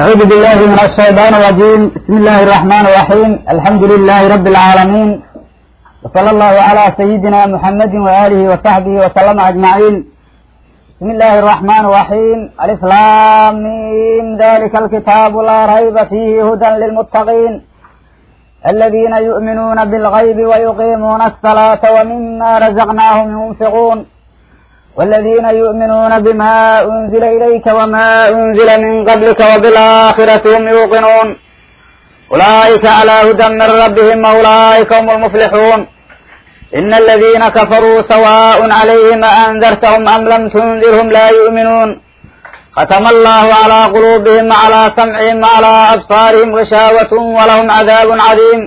أعوذ بالله من الشيطان الرجيم بسم الله الرحمن الرحيم الحمد لله رب العالمين وصلى الله على سيدنا محمد وآله وصحبه وسلم أجمعين بسم الله الرحمن الرحيم الإسلام ذلك الكتاب لا ريب فيه هدى للمتقين الذين يؤمنون بالغيب ويقيمون الصلاة ومما رزقناهم ينفقون والذين يؤمنون بما أنزل إليك وما أنزل من قبلك وبالآخرة هم يوقنون أولئك على هدى من ربهم وأولئك هم المفلحون إن الذين كفروا سواء عليهم أأنذرتهم أم لم تنذرهم لا يؤمنون ختم الله على قلوبهم وعلى سمعهم وعلى أبصارهم غشاوة ولهم عذاب عظيم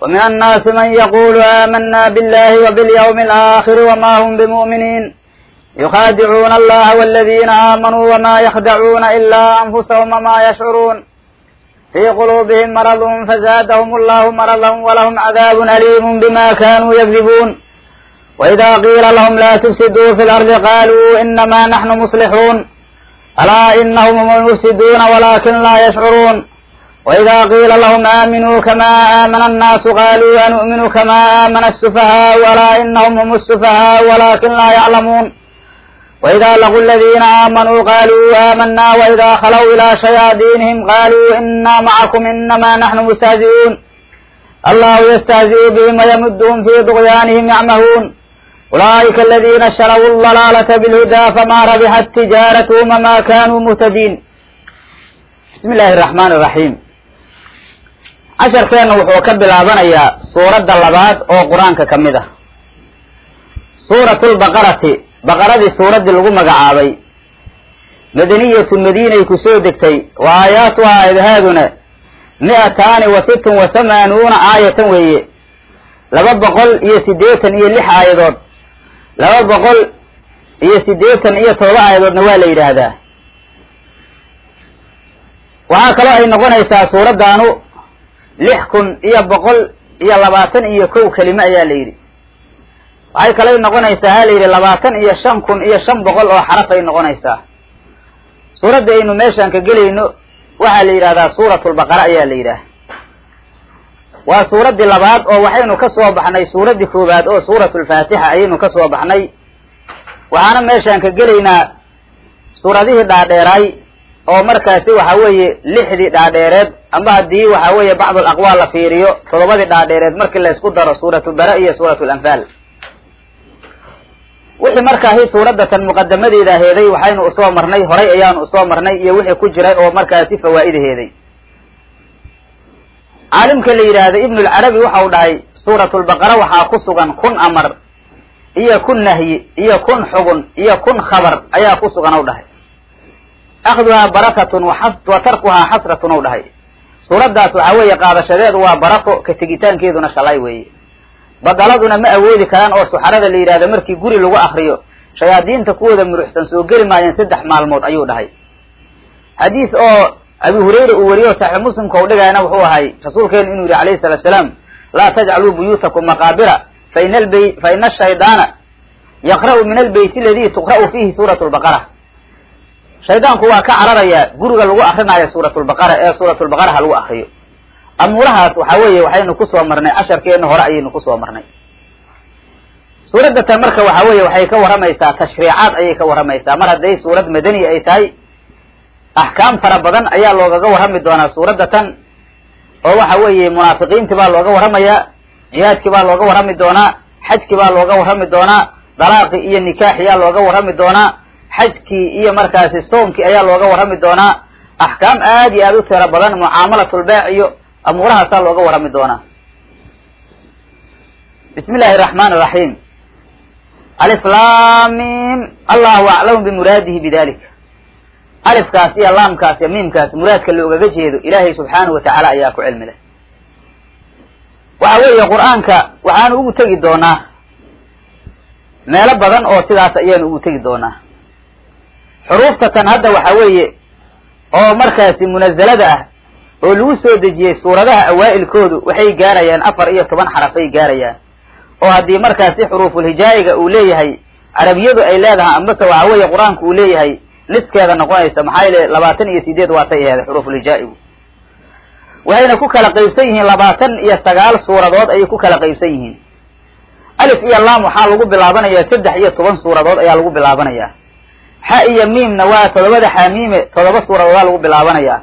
ومن الناس من يقول آمنا بالله وباليوم الآخر وما هم بمؤمنين يخادعون الله والذين آمنوا وما يخدعون إلا أنفسهم وما يشعرون في قلوبهم مرض فزادهم الله مرضا ولهم عذاب أليم بما كانوا يكذبون وإذا قيل لهم لا تفسدوا في الأرض قالوا إنما نحن مصلحون ألا إنهم هم المفسدون ولكن لا يشعرون وإذا قيل لهم آمنوا كما آمن الناس قالوا أنؤمن كما آمن السفهاء ألا إنهم هم السفهاء ولكن لا يعلمون وإذا لقوا الذين آمنوا قالوا آمنا وإذا خلوا إلى شياطينهم قالوا إنا معكم إنما نحن مستهزئون الله يستهزئ بهم ويمدهم في طغيانهم يعمهون أولئك الذين اشتروا الضلالة بالهدى فما ربحت تجارتهم وما كانوا مهتدين بسم الله الرحمن الرحيم casharkeenna wuxuu ka bilaabanayaa suuradda labaad oo qur-aanka ka mid ah suuratu lbaqarati baqaradii suuraddii lagu magacaabay. Madaniyatu madiinay ku soo degtay wa aayaatuha aayadahaaduna mi-ataani wa sittun wa hamaanuuna aayatan weeye. Laba boqol iyo siddeetan iyo lix aayadood. Laba boqol iyo siddeetan iyo todoba aayadoodna waa la yidhaahdaa. Waxaa kaloo ay noqonaysaa suuraddaanu lix kun iyo boqol iyo labaatan iyo kow kelime ayaa la yidhi waxay kalay noqonaysaa ha la yidhi labaatan iyo shan kun iyo shan boqol oo xaraf ay noqonaysaa suuradda aynu meeshaan ka gelayno waxaa la yidhahdaa suuratulbaqara ayaa la yidhaah waa suuraddii labaad oo waxaynu ka soo baxnay suuraddii koowaad oo suuratulfaatixa ayaynu ka soo baxnay. Waxaana meeshaan ka gelaynaa suuradihii dhaadheeraay oo markaasi waxa weeye lixdii dhaadheereed amba haddii waxa weeye bacdul aqwaal la fiiriyo toddobadii dhaadheereed markii laysku daro suuratu bara iyo suuratu lanfaal wixii markaahi suuraddatan muqadamadeeda heeday waxaynu u soo marnay horay ayaanu u soo marnay iyo wixii ku jiray oo markaasi fawaa'idaheeday caalimka la yidhaahdo ibnulcarabi waxau dhahay suuratulbaqara waxaa ku sugan kun amar iyo kun nahyi iyo kun xugun iyo kun khabar ayaa ku sugan ou dhahay. Akhduhaa barakatun wa tarkuhaa xasratun ou dhahay. Suuraddaas waxaa weeye qaadashadeedu waa barako ka tegitaankeeduna shalay weeye badaladuna ma awoodi karaan oo suxarada la yidhahdo markii guri lagu akriyo shayaadiinta kuwooda muruxsan soo geli maayeen saddex maalmood ayuu dhahay. Xadiis oo abi hurayra uu wariyo saxiix muslimka u dhigayna wuxuu ahay rasuulkeenu inuu yihi alayhi salatu salaam laa tajcaluu buyuutakum maqaabira faina alby fa ina ashaydaana yaqra'u min albeyti aladi tuqra'u fiihi suuratu lbaqara shaydaanku waa ka cararayaa guriga lagu akrinaayo suuratulbaqara ee suuratulbaqara ha lagu akriyo amuurahaas waxa weeye waxaynu ku soo marnay casharkeena hore ayaynu ku soo marnay. Suuraddatan marka waxa weeye waxay ka warramaysaa tashriicaad ayay ka warramaysaa mar hadday suurad madani ay tahay axkaam fara badan ayaa loogaga warrami doonaa suuraddatan oo waxa weeye munaafiqiintii baa looga warramayaa jihaadkii baa looga warrami doonaa xajkii baa looga warrami doonaa dalaaqii iyo nikaaxiyaa looga warrami doonaa xajkii iyo markaasi soonkii ayaa looga warrami doonaa. Axkaam aad iyo aad u tiro badan mucaamalatulbeec amuurahaasaa looga warrami doonaa. Bismi illaahi araxmaan araxiim aliflaamim allahu aclamu bimuraadihi bidalika alifkaas iyo laamkaas iyo miimkaas muraadka loogaga jeedo ilaahay subxaanahu watacaala ayaa ku cilmi leh. Waxa weeye qur'aanka waxaanu ugu tegi doonaa meelo badan oo sidaas ayaanu ugu tegi doonaa. Xuruufta tan hadda waxa weeye oo markaasi munazalada ah oo lagu soo dejiyey suuradaha awaa'ilkoodu waxay gaarayaan afar iyo toban xarafay gaarayaan. oo haddii markaasi xuruufulhijaayiga uu leeyahay carabiyadu ay leedahay ambase waxa weeye qur'aanku uu leeyahay niskeeda noqonaysa maxaa yeele labaatan iyo sideed waatay aheeday xuruufulhijaa'igu waxayna ku kala qaybsan yihiin labaatan iyo sagaal suuradood ayay ku kala qaybsan yihiin. alif iyo lam waxaa lagu bilaabanayaa saddex iyo toban suuradood ayaa lagu bilaabanayaa. xa iyo miimna waa todobada xaamiime todoba suuradoodaa lagu bilaabanayaa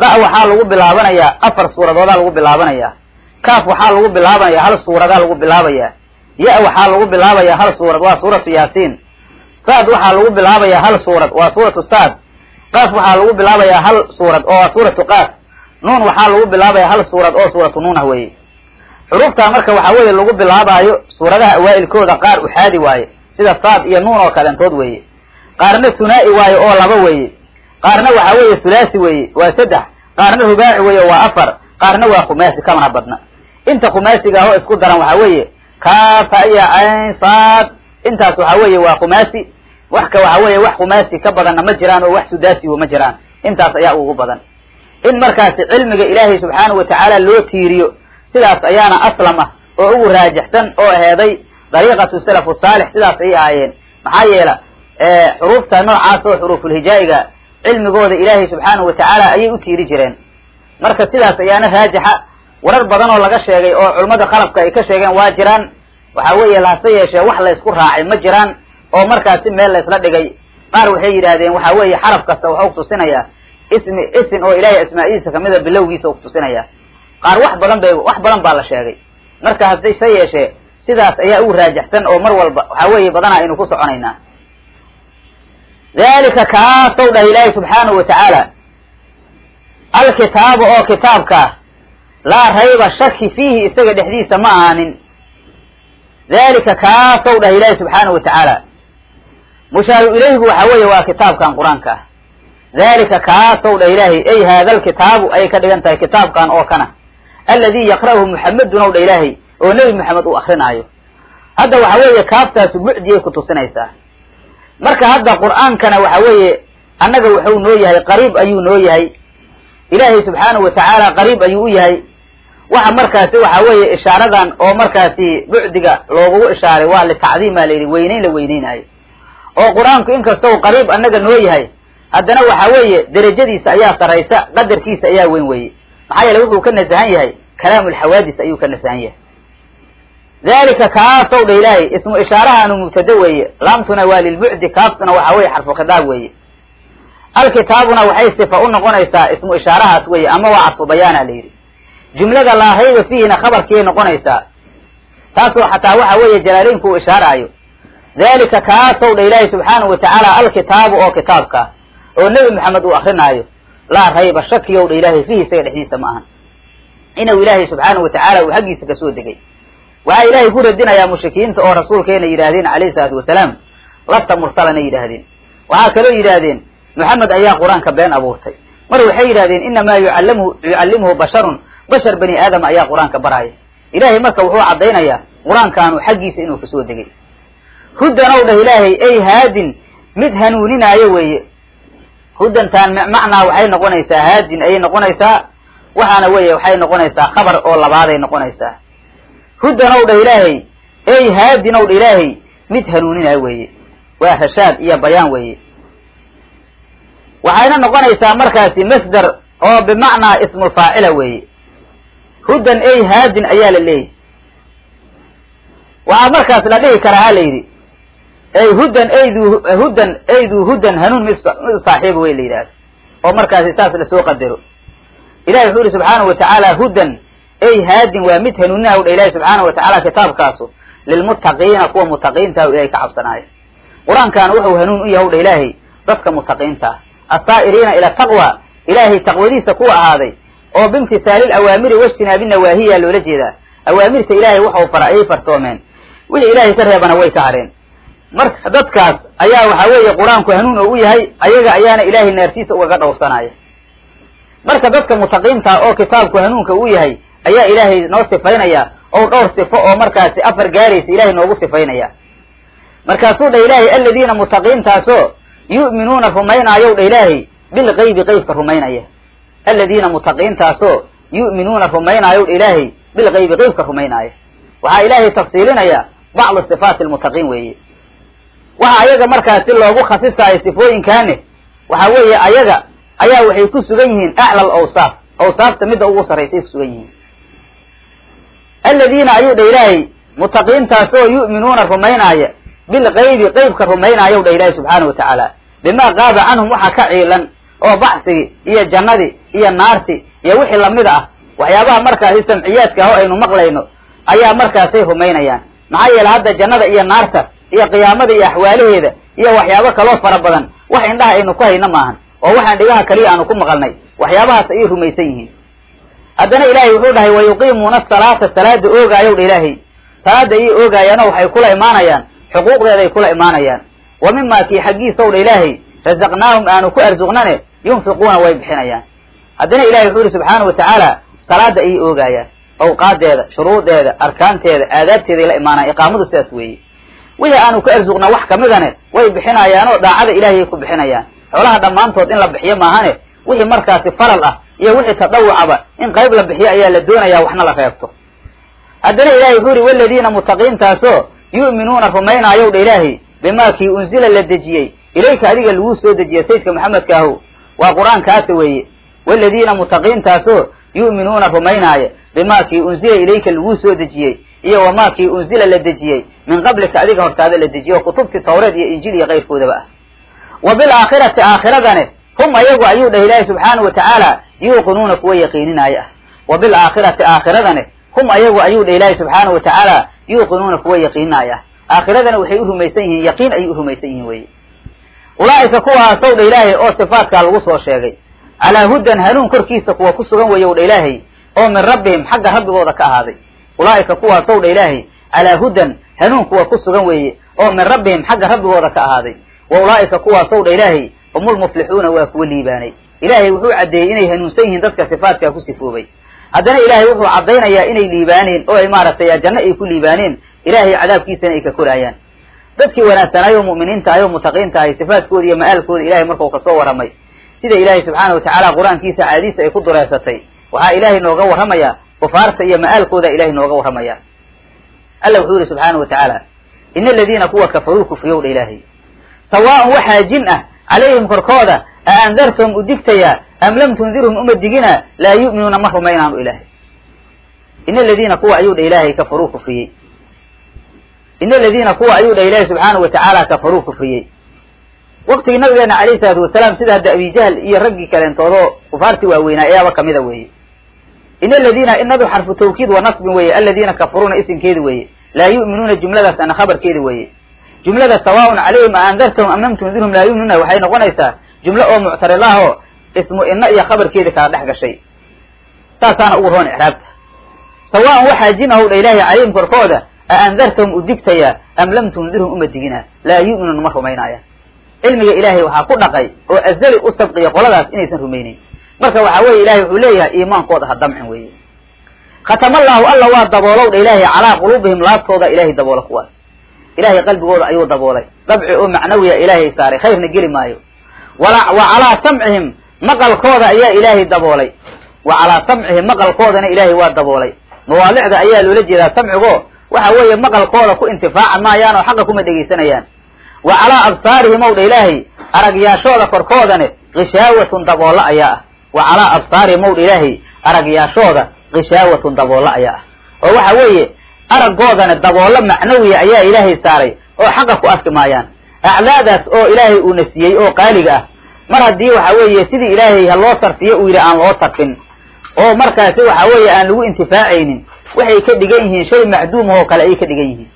da waxaa lagu bilaabanayaa afar suuradoodaa lagu bilaabanayaa. Kaaf waxaa lagu bilaabanayaa hal suuradaa lagu bilaabayaa. Ya waxaa lagu bilaabayaa hal suurad waa suuratu yaasiin. Saad waxaa lagu bilaabayaa hal suurad waa suuratu saad. Qaaf waxaa lagu bilaabayaa hal suurad oo waa suuratu qaaf. Nuun waxaa lagu bilaabayaa hal suurad oo suuratu nuun ah weeye. Xuruuftaa marka waxaa weeye lagu bilaabaayo suuradaha awaa'ilkooda qaar uxaadi waaye sida saad iyo nuun oo kalentood weeye. Qaarna sunaa'i waaye oo laba weeye qaarna waxaa weeye sulaasi weeye waa saddex qaarna rubaaci weeye waa afar qaarna waa khumaasi kamana badna. Inta khumaasiga ahoo isku daran waxaa weeye kaafa iyo cayn saad intaas waxaa weeye waa khumaasi. Wax ka waxaa weeye wax khumaasi ka badanna ma jiraan oo wax sudaasihu ma jiraan. Intaas ayaa ugu badan. In markaasi cilmiga ilaahay subxaanahu watacaala loo tiiriyo sidaas ayaana aslam ah oo ugu raajixsan oo aheeday dariiqatu salafu saalix sidaas ayay ahaayeen. Maxaa yeela xuruufta noocaas oo xuruufulhijaa'iga cilmigooda ilaahay subxaanahu watacaala ayay u tiiri jireen. Marka sidaas ayaana raajixa. Warar badan oo laga sheegay oo culimmada khalafka ay ka sheegeen waa jiraan. Waxaa weeye hase yeeshee wax la ysku raacay ma jiraan oo markaasi meel la isla dhigay. Qaar waxay yidhaahdeen waxaa weeye xaraf kasta waxau kutusinayaa ismi isin oo ilaahay asmaa'idiisa kamida bilowgiisa u kutusinaya qaar wax badan bay wax badan baa la sheegay. Marka hadday se yeeshee sidaas ayaa ugu raajixsan oo mar walba waxaa weeye badanaa aynu ku soconaynaa dalika kaasow dhah ilaahay subxaanahu watacaala alkitaaba oo kitaabkaa laa rayba shaki fiihi isaga dhexdiisa ma ahaanin dalika kaasow dhah ilaahay subxaanahu watacaala mushaaru ilayhigu waxaa weeye waa kitaabkan qur'aanka. Ah dalika kaasow dhah ilaahay ay haada alkitaabu ayay ka dhigan tahay kitaabkan oo kana. Alladii yaqra'uhu muxamedun ow dha ilaahay oo nebi moxamed uu akrinaayo hadda waxa weeye kaaftaasu bucdiyay ku tusinaysaa marka hadda qur'aankana waxa weeye annaga wuxuu noo yahay qariib ayuu noo yahay. Ilaahay subxaanahu watacaala qariib ayuu u yahay. Waxa markaasi waxa weeye ishaaradan oo markaasi bucdiga loogugu ishaaray waa litacdiima layidhi weyneyn la weyneynaayo oo qur'aanku inkastoo qariib annaga noo yahay haddana waxa weeye derajadiisa ayaa saraysa qadarkiisa ayaa weyn weeye. Maxaa yeele wuxuu ka nasahan yahay kalaamu lxawaadis ayuu ka nasahan yahay dalika kaasow dha ilaahay ismu ishaarahaanu mubtado weeye laamtuna waa lilbucdi kaaftuna waxa weeye xarfu khitaab weeye alkitaabuna waxay sifa u noqonaysaa ismu ishaarahaas weeye ama waa cadfu bayaana la yidhi jumlada laa rayba fiihina khabarkiyay noqonaysaa taasoo xataa waxa weeye jalaaleynku uu ishaaraayo dalika kaasow dha ilaahay subxaanahu watacaala alkitaabu oo kitaabka oo nebi maxamed uu akrinaayo laa rayba shakiyow dha ilaahay fiihi isaga dhexdiisa ma ahan inuu ilaahay subxaanahu watacaala uu xaggiisa ka soo degay waxaa ilaahay ku radinayaa mushrikiinta oo rasuulkeena yidhaahdeen calayhi salaatu wasalaam. Lafta mursalanay yidhaahdeen. Waxaa kaloo yidhaahdeen maxamed ayaa qur'aanka been abuurtay. Mar waxay yidhahdeen inamaa yucallamhu yucallimuhu basharun. Bashar bani aadam ayaa qur'aanka baraaya ilaahay marka wuxuu caddaynayaa qur'aankaanu xaggiisa inuu ka soo degay. Hudanow dhah ilaahay ay haadin mid hanuuninaayo weeye. Hudantaan macnaa waxay noqonaysaa haadin ayay noqonaysaa. Waxaana weeye waxay noqonaysaa khabar oo labaaday noqonaysaa hudanow dhah ilaahay ey haadinow dha ilaahay mid hanuuninaayo weeye. Waa rashaad iyo bayaan weeye. Waxayna noqonaysaa markaasi masder oo bimacnaa ismu faacila weeye. Hudan ey haadin ayaa la leeyahy waxaa markaas la dhihi karaa ha la yidhi ey hudan eydu hudan eydu hudan hanuun mid mid saaxiiba wey la yidhahda oo markaasi saas la soo qadaro. Ilahi wuxuu yihi subxaanahu watacaala hudan ey haadin waa mid hanuuninaha dha ilahi subxaanahu watacaala kitaabkaasu lilmuttaqiina kuwa mutaqiintaha u ilahay ka cabsanaaya qur'aankan wuxuu hanuun u yahay dha ilaahay dadka mutaqiinta assaa'iriina ila taqwa ilaahay taqwadiisa kuwa ahaaday oo bimtisaali awaamiri wajtinaabi nawaahiya loola jeedaa awaamirta ilaahay waxau fara ayay fartoomeen wixii ilaahay ka reebana way ka hareen marka dadkaas ayaa waxaa weeye qur'aanku hanuun oo u yahay ayaga ayaana ilaahay naartiisa ugaga dhowrsanaya marka dadka mutaqiinta oo kitaabku hanuunka u yahay ayaa ilaahay noo sifaynaya oo dhowr sifo oo markaasi afar gaaraysa ilaahay noogu sifaynaya markaasuu dha ilaahay aladiina mutaqiintaasoo yu'minuuna rumaynaayow dha ilaahay bilgaybi qeybka rumaynaya. Aladiina mutaqiintaasoo yu'minuuna rumaynaayow dha ilaahay bilgaybi qeybka rumaynaaya waxaa ilaahay tafsiilinaya bacdu sifaati almutaqiin weeye. Waxa ayaga markaasi loogu khasisaayo sifooyinkaane waxa weeye ayaga ayaa waxay ku sugan yihiin aclal awsaaf. Awsaafta midda ugu sarraysay ku sugan yihiin aladiina ayuu dha ilaahay mutaqiintaasoo yu'minuuna rumaynaaya bilgaybi qeybka rumaynaayou dha ilaahay subxaana wa tacaala bimaa qaaba canhum waxa ka ciilan oo baxsigii iyo jannadii iyo naarti iyo wixii la mid ah waxyaabaha markaasi samciyaadka ah oo aynu maqlayno ayaa markaasay rumaynayaan. Maxaa yeele hadda jannada iyo naarta iyo qiyaamada iyo axwaalaheeda iyo waxyaabo kaloo fara badan wax indhaha aynu ku hayno maahan oo waxaan dhigaha kaliya aanu ku maqalnay waxyaabahaas ayay rumaysan yihiin haddana ilaahay wuxuu dhahay wa yuqiimuuna asalaata salaada oogaayow dha ilaahay. Salaada ayay oogayaanoo waxay kula imaanayaan xuquuqdeeday kula imaanayaan. Wa mimaa kii xaggiisaw dha ilaahay rasaqnaahum aanu ku arsuqnane yunfiquuna way bixinayaan. Haddana ilahay wuxuu yihi subxaana wa tacaala salaada ayay oogaayaan awqaadeeda shuruudeeda arkaanteeda aadaabteeday la imaanayaan. Iqaamadu sidaas weeye. Wixii aanu ka arsuqnaa wax kamidane way bixinayaan oo daacada ilahayay ku bixinayaan. Xoolaha dhammaantood in la bixiyo maahane wixii markaasi falal ah iyo wixii tadawucaba in qayb la bixiyo ayaa la doonaya waxna la reebto. Haddana ilahay wuxuu yihi waladiina mutaqiintaasoo yu'minuuna rumaynaayow dha ilaahay bimaa kii unzila la dejiyey. Ilayka adiga laguu soo dejiya sayidka maxamedka ahow. Waa qur'aankaasa weeye. Waladiina mutaqiintaasoo yu'minuuna rumaynaaya bimaa kii unzila ilayka laguu soo dejiyey. Iyo wamaa kii unzila la dejiyey. Min qablika adiga hortaada la dejiyey oo kutubtii tawreed iyo injil iyo kayrkoodaba ah. Wa bilaakhirati aakhiradane hum ayagu ayuu dhah ilaahi subxaana wa tacaala yuuqinuuna kuwa yaqiininaayo ah wa bilaakhirati aakhiradane hum ayagu ayuu dhah ilaahi subxaana wa tacaala yuuqinuuna kuwa yaqiininaayo ah aakhiradana waxay u rumaysan yihiin yaqiin ayay u rumaysan yihiin weye ulaa'ika kuwaasow dha ilaahay oo sifaatkaa lagu soo sheegay. Calaa hudan hanuun korkiisa kuwa ku sugan weeyow dha ilaahay oo min rabbihim xagga rabbigooda ka ahaaday. Ulaa'ika kuwaasow dha ilaahay calaa hudan hanuun kuwa ku sugan weeye oo min rabbihim xagga rabbigooda ka ahaaday. Wa ulaa'ika kuwaasow dha ilaahay humulmuflixuuna waa kuwa liibaanay. Ilaahay wuxuu caddeeyey inay hanuunsan yihiin dadka sifaatkaa ku sifoobay. Haddana ilaahay wuxuu caddaynayaa inay liibaaneen oo ay maaragtay janno ay ku liibaaneen ilaahay cadaabkiisana ay ka koraayaan dadkii wanaagsanaayo mu'miniinta ayo mutaqiinta ahay sifaadkooda iyo ma'aalkooda ilahay markuu ka soo warramay sida ilaahay subxaana wa tacaala qur'aankiisa caadiisa ay ku dureersatay waxaa ilaahay nooga warramayaa kufaarta iyo ma'aalkooda ilahay nooga warramaya. Alla wuxuu yihi subxaana wa tacaala ina aladiina kuwa kafaruu kufriyow dha ilaahay. Sawaaun waxaa jin ah calayhim korkooda a andartahum u digtayaa am lam tundirhum uma digina laa yu'minuuna ma rumaynaanu ilaahay ina aladiina kuwa ayuu dha ilaahay kafaruu kufriyey ina aladiina kuwa ayuu dha ilaahay subxaana wa tacaala kafaruu kufriyey waktigii nabigeena calayhi salaatu wasalaam sida hadda abijahl iyo raggii kaleentoodoo kufaartii waaweynaa ayaaba kamida weeye ina aladiina inadu xarfu tawkiid wa nasbin weeye aladiina kafaruuna isimkeedi weeye laa yu'minuuna jumladaas ana khabarkeedi weeye jumlada sawaaun calayhim a andartahum am lam tundirhum laa yu'minuuna waxay noqonaysaa jumlo oo muctaridah oo ismu ina iyo khabarkeedi kala dhex gashay. Saasaana ugu roon icraabta sawaan waxaa jin ahow ilaahay calayhim korkooda a andartahum u digtayaa am lam tundirhum uma digina laa yu'minuuna ma rumaynaayaan cilmiga ilaahay waxaa ku dhaqay oo azali u sabqiya qoladaas inaysan rumayneyn marka waxaa weeye ilahay wuxuu leeyahay iimaankooda ha damcin weeye. Khatamallahu alla waa daboolow dha ilaahay calaa quluubihim laabtooda ilaahay daboola kuwaas ilahay qalbigooda ayuu daboolay. Dabci oo macnawiya ilaahay saaray. Khayrna geli maayo. Wa calaa samcihim maqalkooda ayaa ilaahay daboolay. Wa calaa samcihim maqalkoodana ilaahay waa daboolay. Mawaadicda ayaa loola jeedaa samcigo. Waxa weeye maqalkooda ku intifaaca maayaan oo xaqa kuma dhegaysanayaan wa calaa absaarihim ow dha ilaahay aragyaashooda korkoodane kishaawatun daboollo ayaa ah. Wa calaa absaarihim ow dha ilaahay aragyaashooda kishaawatun daboollo ayaa ah. Oo waxa weeye araggoodana daboollo macnawiya ayaa ilaahay saaray oo xaqa ku arki maayaan. Acdaadaas oo ilaahay uuna siiyey oo qaaliga ah. Mar haddii waxa weeye sidii ilaahay ha loo sarfiyo uu yidhi aan loo sarfin oo markaasi waxa weeye aan lagu intifaacaynin. Waxay ka dhigan yihiin shay macduum oo kale ayay ka dhigan yihiin.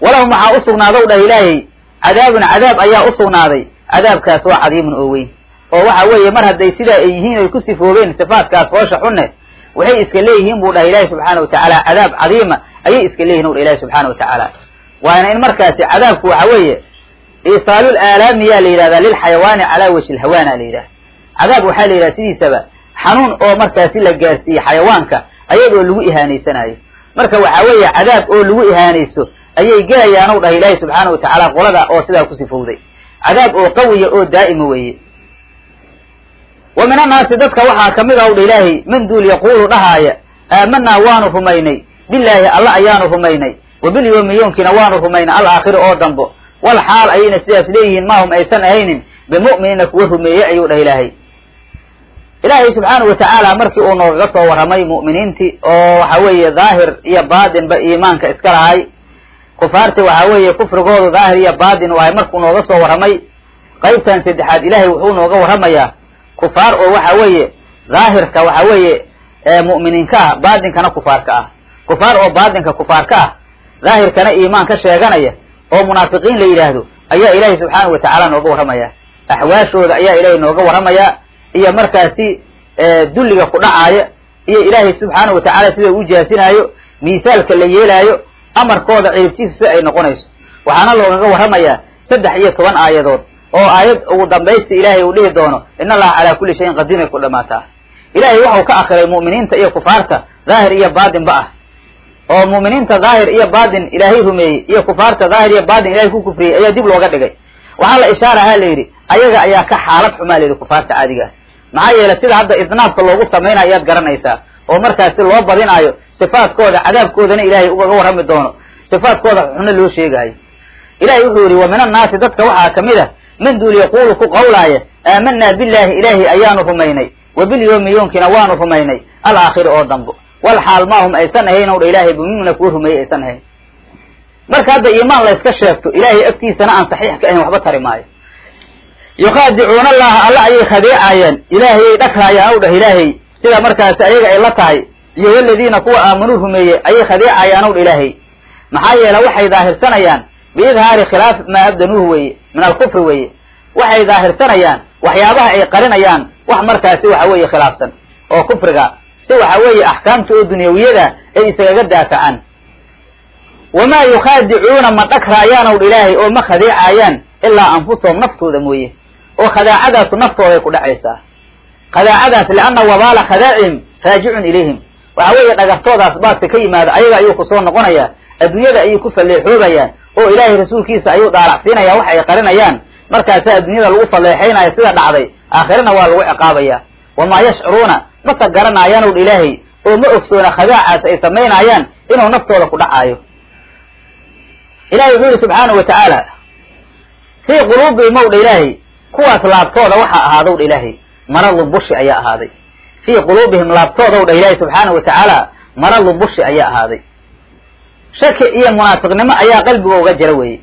Walahum waxaa u sugnaadow ilaahay cadaabun cadaab ayaa u sugnaaday. Cadaabkaas waa cadiimun oo weyn. Oo waxa weeye mar hadday sidaa ay yihiin ay ku sifoobeen sifaatkaas foosha xunne waxay iska leeyihiin buu dhaha ilaahi subxaana wa tacaala cadaab cadiima ayay iska leeyihiin u dha ilahi subxaana wa tacaala. Waana in markaasi cadaabku waxa weeye isaalul aalaamiyaa la yidhahdaa lilxayawaani calaa wajhi lhawaana la yidhaha cadaab waxaa la yidhaha sidiisaba xanuun oo markaasi la gaarsiiye xayawaanka ayadoo lagu ihaanaysanayo. Marka waxa weeye cadaab oo lagu ihaanayso ayay gelayaan u dhahay ilaahi subxaana wa tacaala qolada oo sidaa ku sifowday cadaab oo qawiya oo daa'ima weeye. Wa min annaasi dadka waxaa ka mid ah u dha ilaahay man duul yaquulu dhahaaya aamanaa waanu rumaynay bilaahi alla ayaanu rumaynay wa yoomkiina waanu rumaynay alaakhiri oo dambo. Wal xaal ayayna sidaas leeyihiin maahum aysan ahaynin bimu'miniina kuwa rumeeyey ayuu dhah ilaahay. Ilaahay subxaanahu watacaala markii uu noogaga soo warramay mu'miniintii oo waxa weeye daahir iyo baatinba iimaanka iska lahay. Kufaarti waxa weeye kufrigoodu daahir iyo baatin wahay markuu nooga soo warramay qaybtan saddexaad ilaahay wuxuu nooga warramayaa kufaar oo waxa weeye daahirka waxa weeye mu'miniinka ah baatinkana kufaarka ah kufaar oo baatinka kufaarka ah daahirkana iimaan ka sheeganaya oo munaafiqiin la yidhaahdo ayaa ilaahay subxaanahu watacaala nooga warramaya axwaashooda ayaa ilaahay nooga warramaya iyo markaasi dulliga ku dhacaaya iyo ilaahay subxaanahu watacaala sida u jaasinaayo miisaalka la yeelaayo amarkooda ciribtiisu si ay noqonayso. Waxaana loogaga warramayaa saddex iyo toban aayadood oo aayad ugu dambaysta ilaahay uu dhihi doono in allaha calaa kulli shayin qadiimay ku dhamaataa. Ilaahay waxau ka akhiray mu'miniinta iyo kufaarta daahir iyo baatinba ah oo mu'miniinta daahir iyo baatin ilaahay rumeeyey iyo kufaarta daahir iyo baatin ilahay ku kufriyey ayaa dib looga dhigay. Waxaa la ishaarahaa la yidhi ayaga ayaa ka xaalad xumaa la yidhi kufaarta caadiga ah. Maxaa yeelay sida hadda idnaabka loogu samaynayo ayaad garanaysaa oo markaasi loo badinaayo sifaadkooda cadaabkoodana ilaahay ugaga warrami doono. Sifaadkooda xuno loo sheegaayo. Ilahay wuxuu yidhi wa min annaasi dadka waxaa ka mid a man duul yaquulu ku qawlaaya aamanaa billaahi ilaahi ayaanu rumaynay wa bilyawmi yoomkina waanu rumaynay alaakhiri oo dambo wal xaal maahum aysan ahayn owdha ilaahay bimumina kuwa rumeeyey aysan ahayn marka hadda iimaan la yska sheegto ilaahay agtiisana aan saxiix ka ahayn waxba tari maayo yukhaadicuuna allaha alla ayay khadeecaayeen ilaahayay dhagraayaan ow dhah ilaahay sida markaasi ayaga ay la tahay iyo waladiina kuwa aamanuu rumeeyey ayay khadeecaayaan ow dha ilaahay maxaa yeele waxay daahirsanayaan biidhaari khilaaf maa abdanuuhu weeye min alkufri weeye waxay daahirsanayaan waxyaabaha ay qarinayaan wax markaasi waxa weeye khilaafsan oo kufriga si waxa weeye axkaamta oo dunyawiyada ay isagaga daafacaan wamaa yukhaadicuuna ma dhagraayaan ow dha ilaahay oo ma khadeecaayaan ilaa anfusahum naftooda mooye. Oo khadaacadaasu naftooday ku dhacaysaa. Khadaacadaas lianna wabaala khadaacihim raajicun ilayhim. Waxa weeye dhagartoodaas baaska ka yimaada ayaga ayuu ku soo noqonayaa adduunyada ayay ku falleexoobayaan oo ilaahay rasuulkiisa ayuu dhaalacsiinaya wax ay qarinayaan. Markaasaa adduunyada lagu falleexaynaya sida dhacday aakhirana waa lagu ciqaabaya wamaa yashcuruuna mase garanaayaan dha ilaahay. oo ma ogsoona khadaacaas ay samaynayaan inuu naftooda ku dhacaayo. ilahay wuxuu yihi subxaanahu wa tacaala fii quluubihim ow dha ilaahay kuwaas laabtooda waxaa ahaadow dha ilaahay. Maradun bushi ayaa ahaaday. Fii quluubihim laabtoodaw dha ilaahay subxaanahu wa tacaala maradun bushi ayaa ahaaday. Shaki iyo munaafiqnimo ayaa qalbiga uga jira weeye.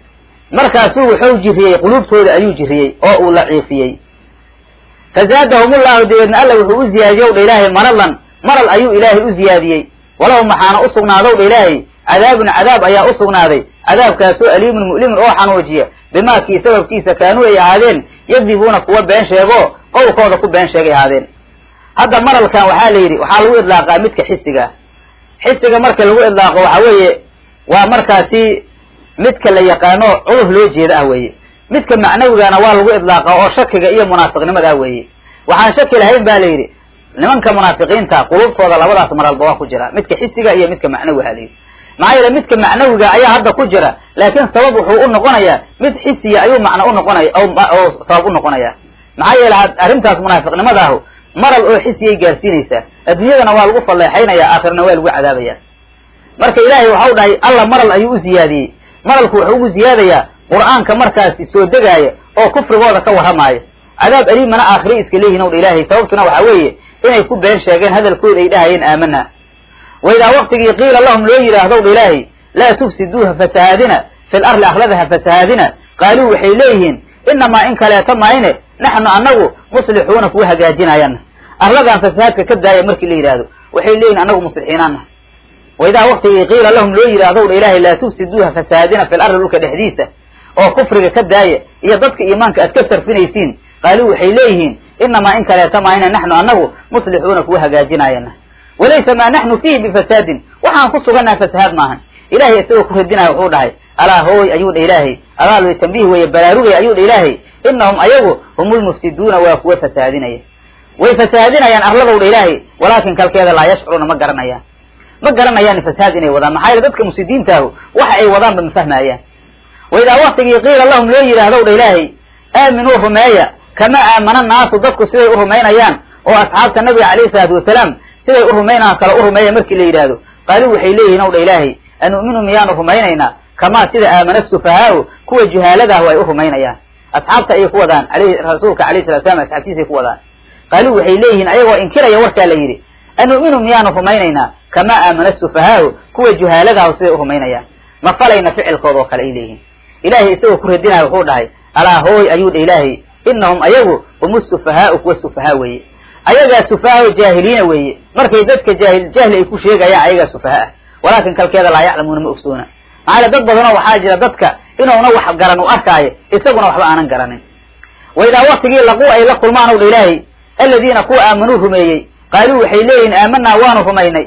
Markaasuu wuxuu jiriyey quluubtooda ayuu jiriyey oo uu laciifiyey fazaadahum ullahu dabeedna alla wuxuu u ziyaadiyow dha ilaahay maradan maral ayuu ilaahay u ziyaadiyey. Walahum maxaana u sugnaadow dha ilaahay. Cadaabun cadaab ayaa u sugnaaday. Cadaabkaasoo aliimun mu'limun oo xanuujiya. Bimaakii sababkiisa kaanuu ay ahaadeen yakdibuuna kuwa been sheego qowlkooda ku been sheegay ahaadeen. Hadda maralkan waxaa la yidhi waxaa lagu idlaaqaa midka xisiga. Xisiga marka lagu idlaaqo waxa weeye waa markaasi midka la yaqaano cudur loo jeeda ah weeye midka macnawigana waa lagu idlaaqa oo shakiga iyo munaafiqnimada weeye. Waxaan shaki lahayn ba la yidhi nimanka munaafiqiinta qulubtooda labadaas maralba waa ku jira midka xisiga iyo midka macnawiga la yidhi. Maxaa yeele midka macnawiga ayaa hadda ku jira laakiin sabab wuxuu u noqonayaa mid xisiya ayuu macno u noqonaya oo sabab u noqonaya. Maxaa yeele arrintaas munaafiqnimadaahu maral oo xisiyay gaarsiinaysaa adduunyadana waa lagu falleexaynaya aakhirana waa lagu cadaabaya. Marka ilaahay waxau dhahay alla maral ayuu u ziyaadiyey maralku wuxuu ugu ziyaadayaa qur'aanka markaasi soo degaaya oo kufrigooda ka warramaaya cadaab aliimana aakhire iska leeyihiin ow ilaahay. Sababtuna waxaa weeye inay ku been sheegeen hadalkooda ay dhahayeen aamanaa wa idaa waktigii qiila lahum loo yidhaahdow dha ilaahay laa tufsiduuha fasahaadina fi larli akhladaha fasahaadina qaaluu waxay leeyihiin inamaa in kaleeto mayne naxnu annagu muslixuuna kuwa hagaajinaayana arladan fasahaadka ka daaya markii la yidhaahdo waxay leeyihiin annagu muslixiinaana wa idaa waktigii qiila lahum loo yidhaahdow dha ilaahay laa tufsiduuha fasahaadina fi larli dhulka dhexdiisa oo kufriga ka daaya iyo dadka iimaanka aad ka sarfinaysiin qaaluu waxay leeyihiin inamaa in kaleeto mayne naxnu annagu muslixuuna kuwa hagaajinaayana walaysa maa naxnu fiihi bifasaadin. Waxaan ku sugannaha fasahaad maahan. Ilahay isagoo ku radinaya wuxuu dhahay alaa hooy ayuu dha ilaahay abaal tambiih weeye baraarugay ayuu dha ilaahay inahum ayagu hum lmufsiduuna waa kuwa fasahaadinaya way fasahaadinayaan arladow dha ilaahay walaakin kalkeeda laa yashcuruuna ma garanayaan. Ma garanayaan fasahaad inay wadaan. Maxaa yeele dadka mufsidiintaahu waxa ay wadaanba ma fahmaayaan wa idaa waktigii qiila lahum loo yidhaahdow dha ilaahay aaminuu rumeeya kama aamana naasu dadku siday u rumaynayaan oo asxaabta nabiga calayhi salaatu wasalaam siday u rumaynayaan kale u rumeeya markii la yidhaahdo. Qaaluu waxay leeyihiin ow dha ilaahay anu'minu miyaanu rumaynaynaa kamaa sida aamana sufahaau kuwa juhaaladaah ay u rumaynayaan asxaabta ayay ku wadaan rasuulka alayh salatu slam asxaabtiisay ku wadaan. Qaaluu waxay leeyihiin ayagoo inkiraya warkaa la yidhi anu'minu miyaanu rumaynaynaa kamaa aamana sufahaau kuwa juhaaladaah siday u rumaynayaan ma falayna ficilkooda oo kale ay leeyihiin ilaahay isagoo ku radinaya wuxuu dhahay alaa hooy ayuu dha ilaahay inahum ayagu hum sufahaau kuwa sufahaa weeye ayagaa sufahaao jaahiliina weeye markay dadka jaahil jahli ay ku sheegayaan ayagaa sufaha. Ah walaakin kalkeeda laa yaclamuuna ma ogsoona. Maxaale dad badanoo waxaa jira dadka inuuna wax garan u arkaayo isaguna waxba aanan garanin. Wa idaa waktigii laquu ay la kulmaan ow dha ilaahay aladiina kuwa aamanuu rumeeyey. Qaaluu waxay leeyihiin aamanaa waanu rumaynay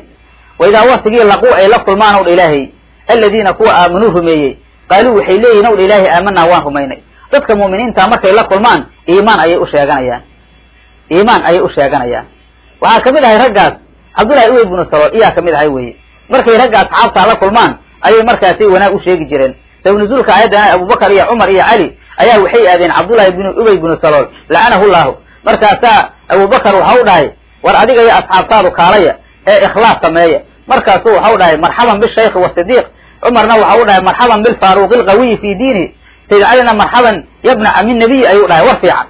wa idaa waktigii laquu ay la kulmaan ow dha ilaahay aladiina kuwa aamanuu rumeeyey qaaluu waxay leeyihiin ow dha ilaahay aamanaa waan rumaynay. Dadka mu'miniinta markay la kulmaan iimaan ayay u sheeganayaan. Iimaan ayay u sheeganayaan. Waxaa ka mid ahay raggaas cabdullahi ubey bnu salool iyaa ka mid ahay weye markay ragga asxaabtaa la kulmaan ayay markaasi wanaag u sheegi jireen. Sabnuzuulka aayaddan abubakar iyo cumar iyo cali ayaa waxay aadeen cabdullahi bnu ubey bnu salool lacanahu llahu markaasaa abubakar waxa u dhahay war adiga iyo asxaabtaadu kaalaya ee ikhlaas sameeya. Markaasuu waxa u dhahay marxaban bishaykhi wasidiiq cumarna waxa u dhahay marxaban bilfaaruqi lqawiyi fi diini. Sayd calina marxaban yabna cami nabiy ayuu dhahay war fiican.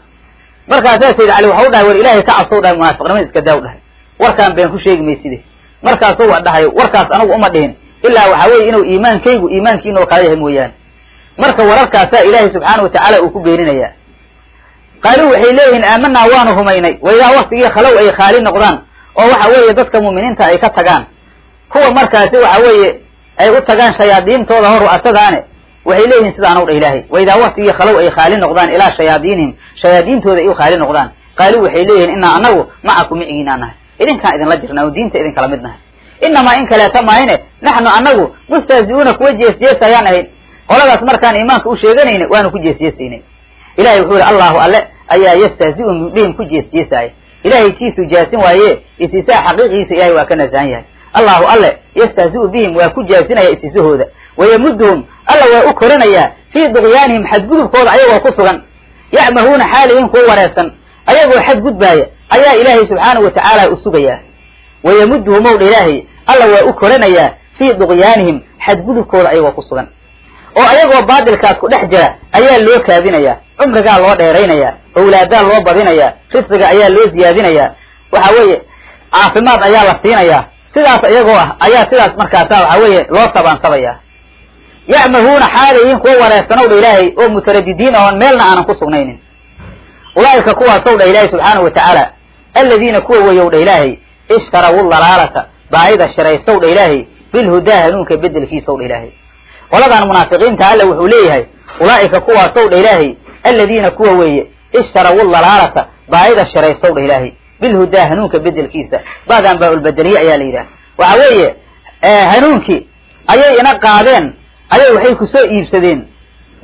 Markaasaa sayd cali waxa u dhahay war ilahay ka cabsow dhahay munaafiqnimada iska daa u dhahay. Warkaan been ku sheegi mayside markaasuu wa dhahay warkaas anagu uma dhihin ilaa waxa weeye inuu iimaankaygu iimaankiina oo kala yahay mooyaane. Marka wararkaasaa ilaahay subxaana watacaala uu ku beeninayaa qaaluu waxay leeyihiin aamanaa waanu rumaynay wa idaa waktigii khalow ay khaali noqdaan oo waxa weeye dadka mu'miniinta ay ka tagaan. Kuwa markaasi waxa weeye ay u tagaan shayaadiintooda hor ru'asadaane waxay leeyihiin sidaanu dha ilaahay. Wa idaa waktigii khalow ay khaali noqdaan ilaa shayaadiinihim shayaadiintooda ay u khaali noqdaan. Qaaluu waxay leeyihiin inaa anagu macakum micigiinaa nahay. Idinkaan idinla jirnaa oo diinta idinkala mid nahay. Inamaa in kaleeta maahine naxnu anagu mustahzi'uuna kuwa jeesjees ayaan ahayn. Qoladaas markaan iimaanka u sheeganayna waanu ku jeesjeesaynay. Ilahay wuxuu yihi allahu alle ayaa yastahzi'u bihim ku jeesjeesaaya ilahay kiisu jaasin waaye isisaa xaqiiqiisa ilahay waa ka nasahan yahay allahu alle yastahzi'u bihim waa ku jaasinaya isisahooda wayamuduhum alla waa u korinayaa fii duqyaanihim xadgudubkooda ayagoo ku sugan. Yacmahuuna xaalihin kuwa wareersan ayagoo xadgudbaaya ayaa ilaahay subxaanahu watacaala u sugayaa. Wayamuduhum ow dha ilaahay alla waa u korinayaa fii duqyaanihim xadgudubkooda ayagoo ku sugan. Oo ayagoo baadilkaas ku dhex jira ayaa loo kaadinayaa cumrigaa loo dheeraynayaa owlaadaa loo badinayaa risqiga ayaa loo ziyaadinayaa. Waxa weeye caafimaad ayaa la siinayaa sidaas iyagoo ah ayaa sidaas markaasa waxa weeye loo sabaansabayaa. yacmahuuna xaalayiin kuwa wareersanow dha ilaahay oo mutaradidiin oon meelna aanan ku sugnaynin. Ulaa'ika kuwaasow dha ilaahay subxaanahu watacaala aladiina kuwa weyow dha ilaahay ishtarawu dalaalata baayida shiraysow dha ilaahay bilhudaa hanuunka bedelkiisow dha ilaahay. Qoladan munaafiqiinta alle wuxuu leeyahay ulaa'ika kuwaasow dha ilaahay aladiina kuwa weeye ishtarawu dalaalata baayida shiraysow dha ilaahay bilhudaa hanuunka bedelkiisa baadan baa ulbedeliye ayaa la yidhaha waxa weeye hanuunkii ayay ina qaadeen ayay waxay ku soo iibsadeen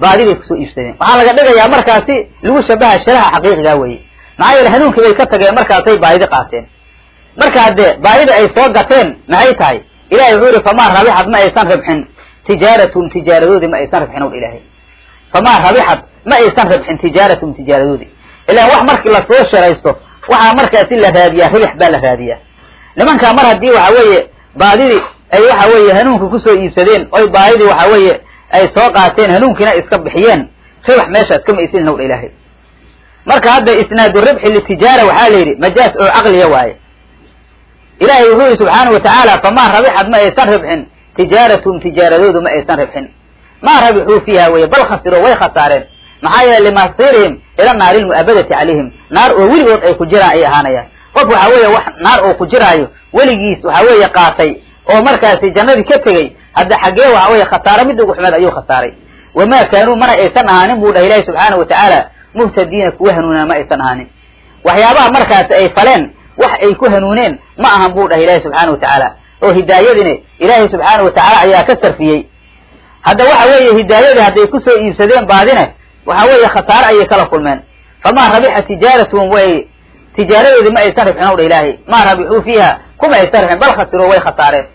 baadi bay ku soo iibsadeen waxaa laga dhigayaa markaasi lagu shabaha sharaha xaqiiqigaa weeye maxaa yeele hanuunkii bay ka tageen markaasay baadidi qaateen markaa dee baadida ay soo gateen maxay tahay ilahay wuxuu yihi famaa rabixad ma aysan ribxin tijaaratun tijaaradoodii ma aysan ribxin o ilaahay famaa rabixad ma aysan ribxin tijaaratun tijaaradoodii ilaan wax markii la soo sharaysto waxaa markaasi la raadiyaa ribix baa la raadiyaa. Nimankaa mar haddii waxa weeye baadidii ay waxa weeye hanuunka ku soo iibsadeen oy baadidii waxa weeye ay soo qaateen hanuunkiina iska bixiyeen ribax meeshaas kama isin howdha ilaahay. Marka hadda isnaadu ribxi litijaara waxaa la yidhi majaas oo caqliya waaye. Ilahay wuxuu yihi subxaana watacaala famaa rabixad ma aysan ribxin tijaaratun tijaaradoodu ma aysan ribxin. Maa rabixuu fiiha weye bal khasiro way khasaareen. Maxaa yeele limasirihim ila naari lmu'abadati calayhim. Naar oo weligood ay ku jiraan ay ahaanayaan. Qof waxa weeye wax naar oo ku jiraayo weligiis waxa weeye qaatay oo markaasi jannadii ka tegey hadda xaggee waxa weeye khasaare mid ugu xumeed ayuu khasaaray wamaa kaanuu mana aysan ahaanin buu dhaha ilahi subxaana watacaala muhtadiina kuwa hanuunaa ma aysan ahaanin. Waxyaabaha markaasi ay faleen wax ay ku hanuuneen ma ahan buu dhaha ilahi subxaana watacaala oo hidaayadine ilaahay subxaana watacaala ayaa ka sarfiyey. Hadda waxa weeye hidaayadii hadday ku soo iibsadeen baadine waxa weeye khasaare ayay kala kulmeen. Famaa rabixa tijaaratuhum way tijaaradoodii ma aysan ribxin ow dha ilaahay maa rabixuu fiiha kuma aysan ribxin bal khasiroo way khasaareen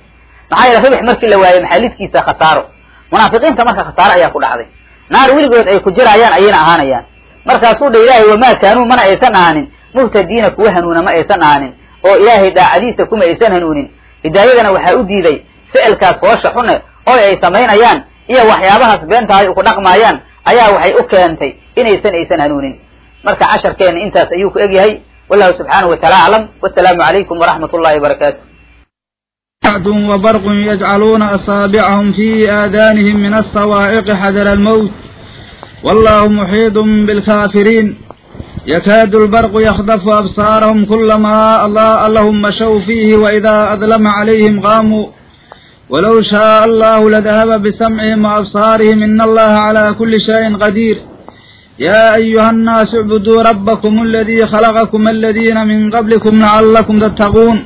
maxaa yeele ribix markii la waayey maxalidkiisa khasaaro munaafiqiinta marka khasaare ayaa ku dhacday. Naar weligood ay ku jiraayaan ayayna ahaanayaan. Markaasuu dha ilaahay wamaa kaanuu mana aysan ahaanin. Muhtadiina kuwa hanuuna ma aysan ahaanin. Oo ilaahay daacadiisa kuma aysan hanuunin. Hidaayadana waxaa u diiday ficilkaas hoosha xune oo ay samaynayaan iyo waxyaabahaas beentahay ku dhaqmaayaan ayaa waxay u keentay inaysan aysan hanuunin marka casharkeena intaas ayuu ku egyahay wallahu subxaanahu wataala aclam wasalaamu calaykum waraxmat ullahi wabarakaatu رعد وبرق يجعلون أصابعهم في آذانهم من الصواعق حذر الموت والله محيط بالكافرين يكاد البرق يخطف أبصارهم كلما أضاء لهم مشوا فيه وإذا أظلم عليهم قاموا ولو شاء الله لذهب بسمعهم وأبصارهم إن الله على كل شيء قدير يا أيها الناس اعبدوا ربكم الذي خلقكم الذين من قبلكم لعلكم تتقون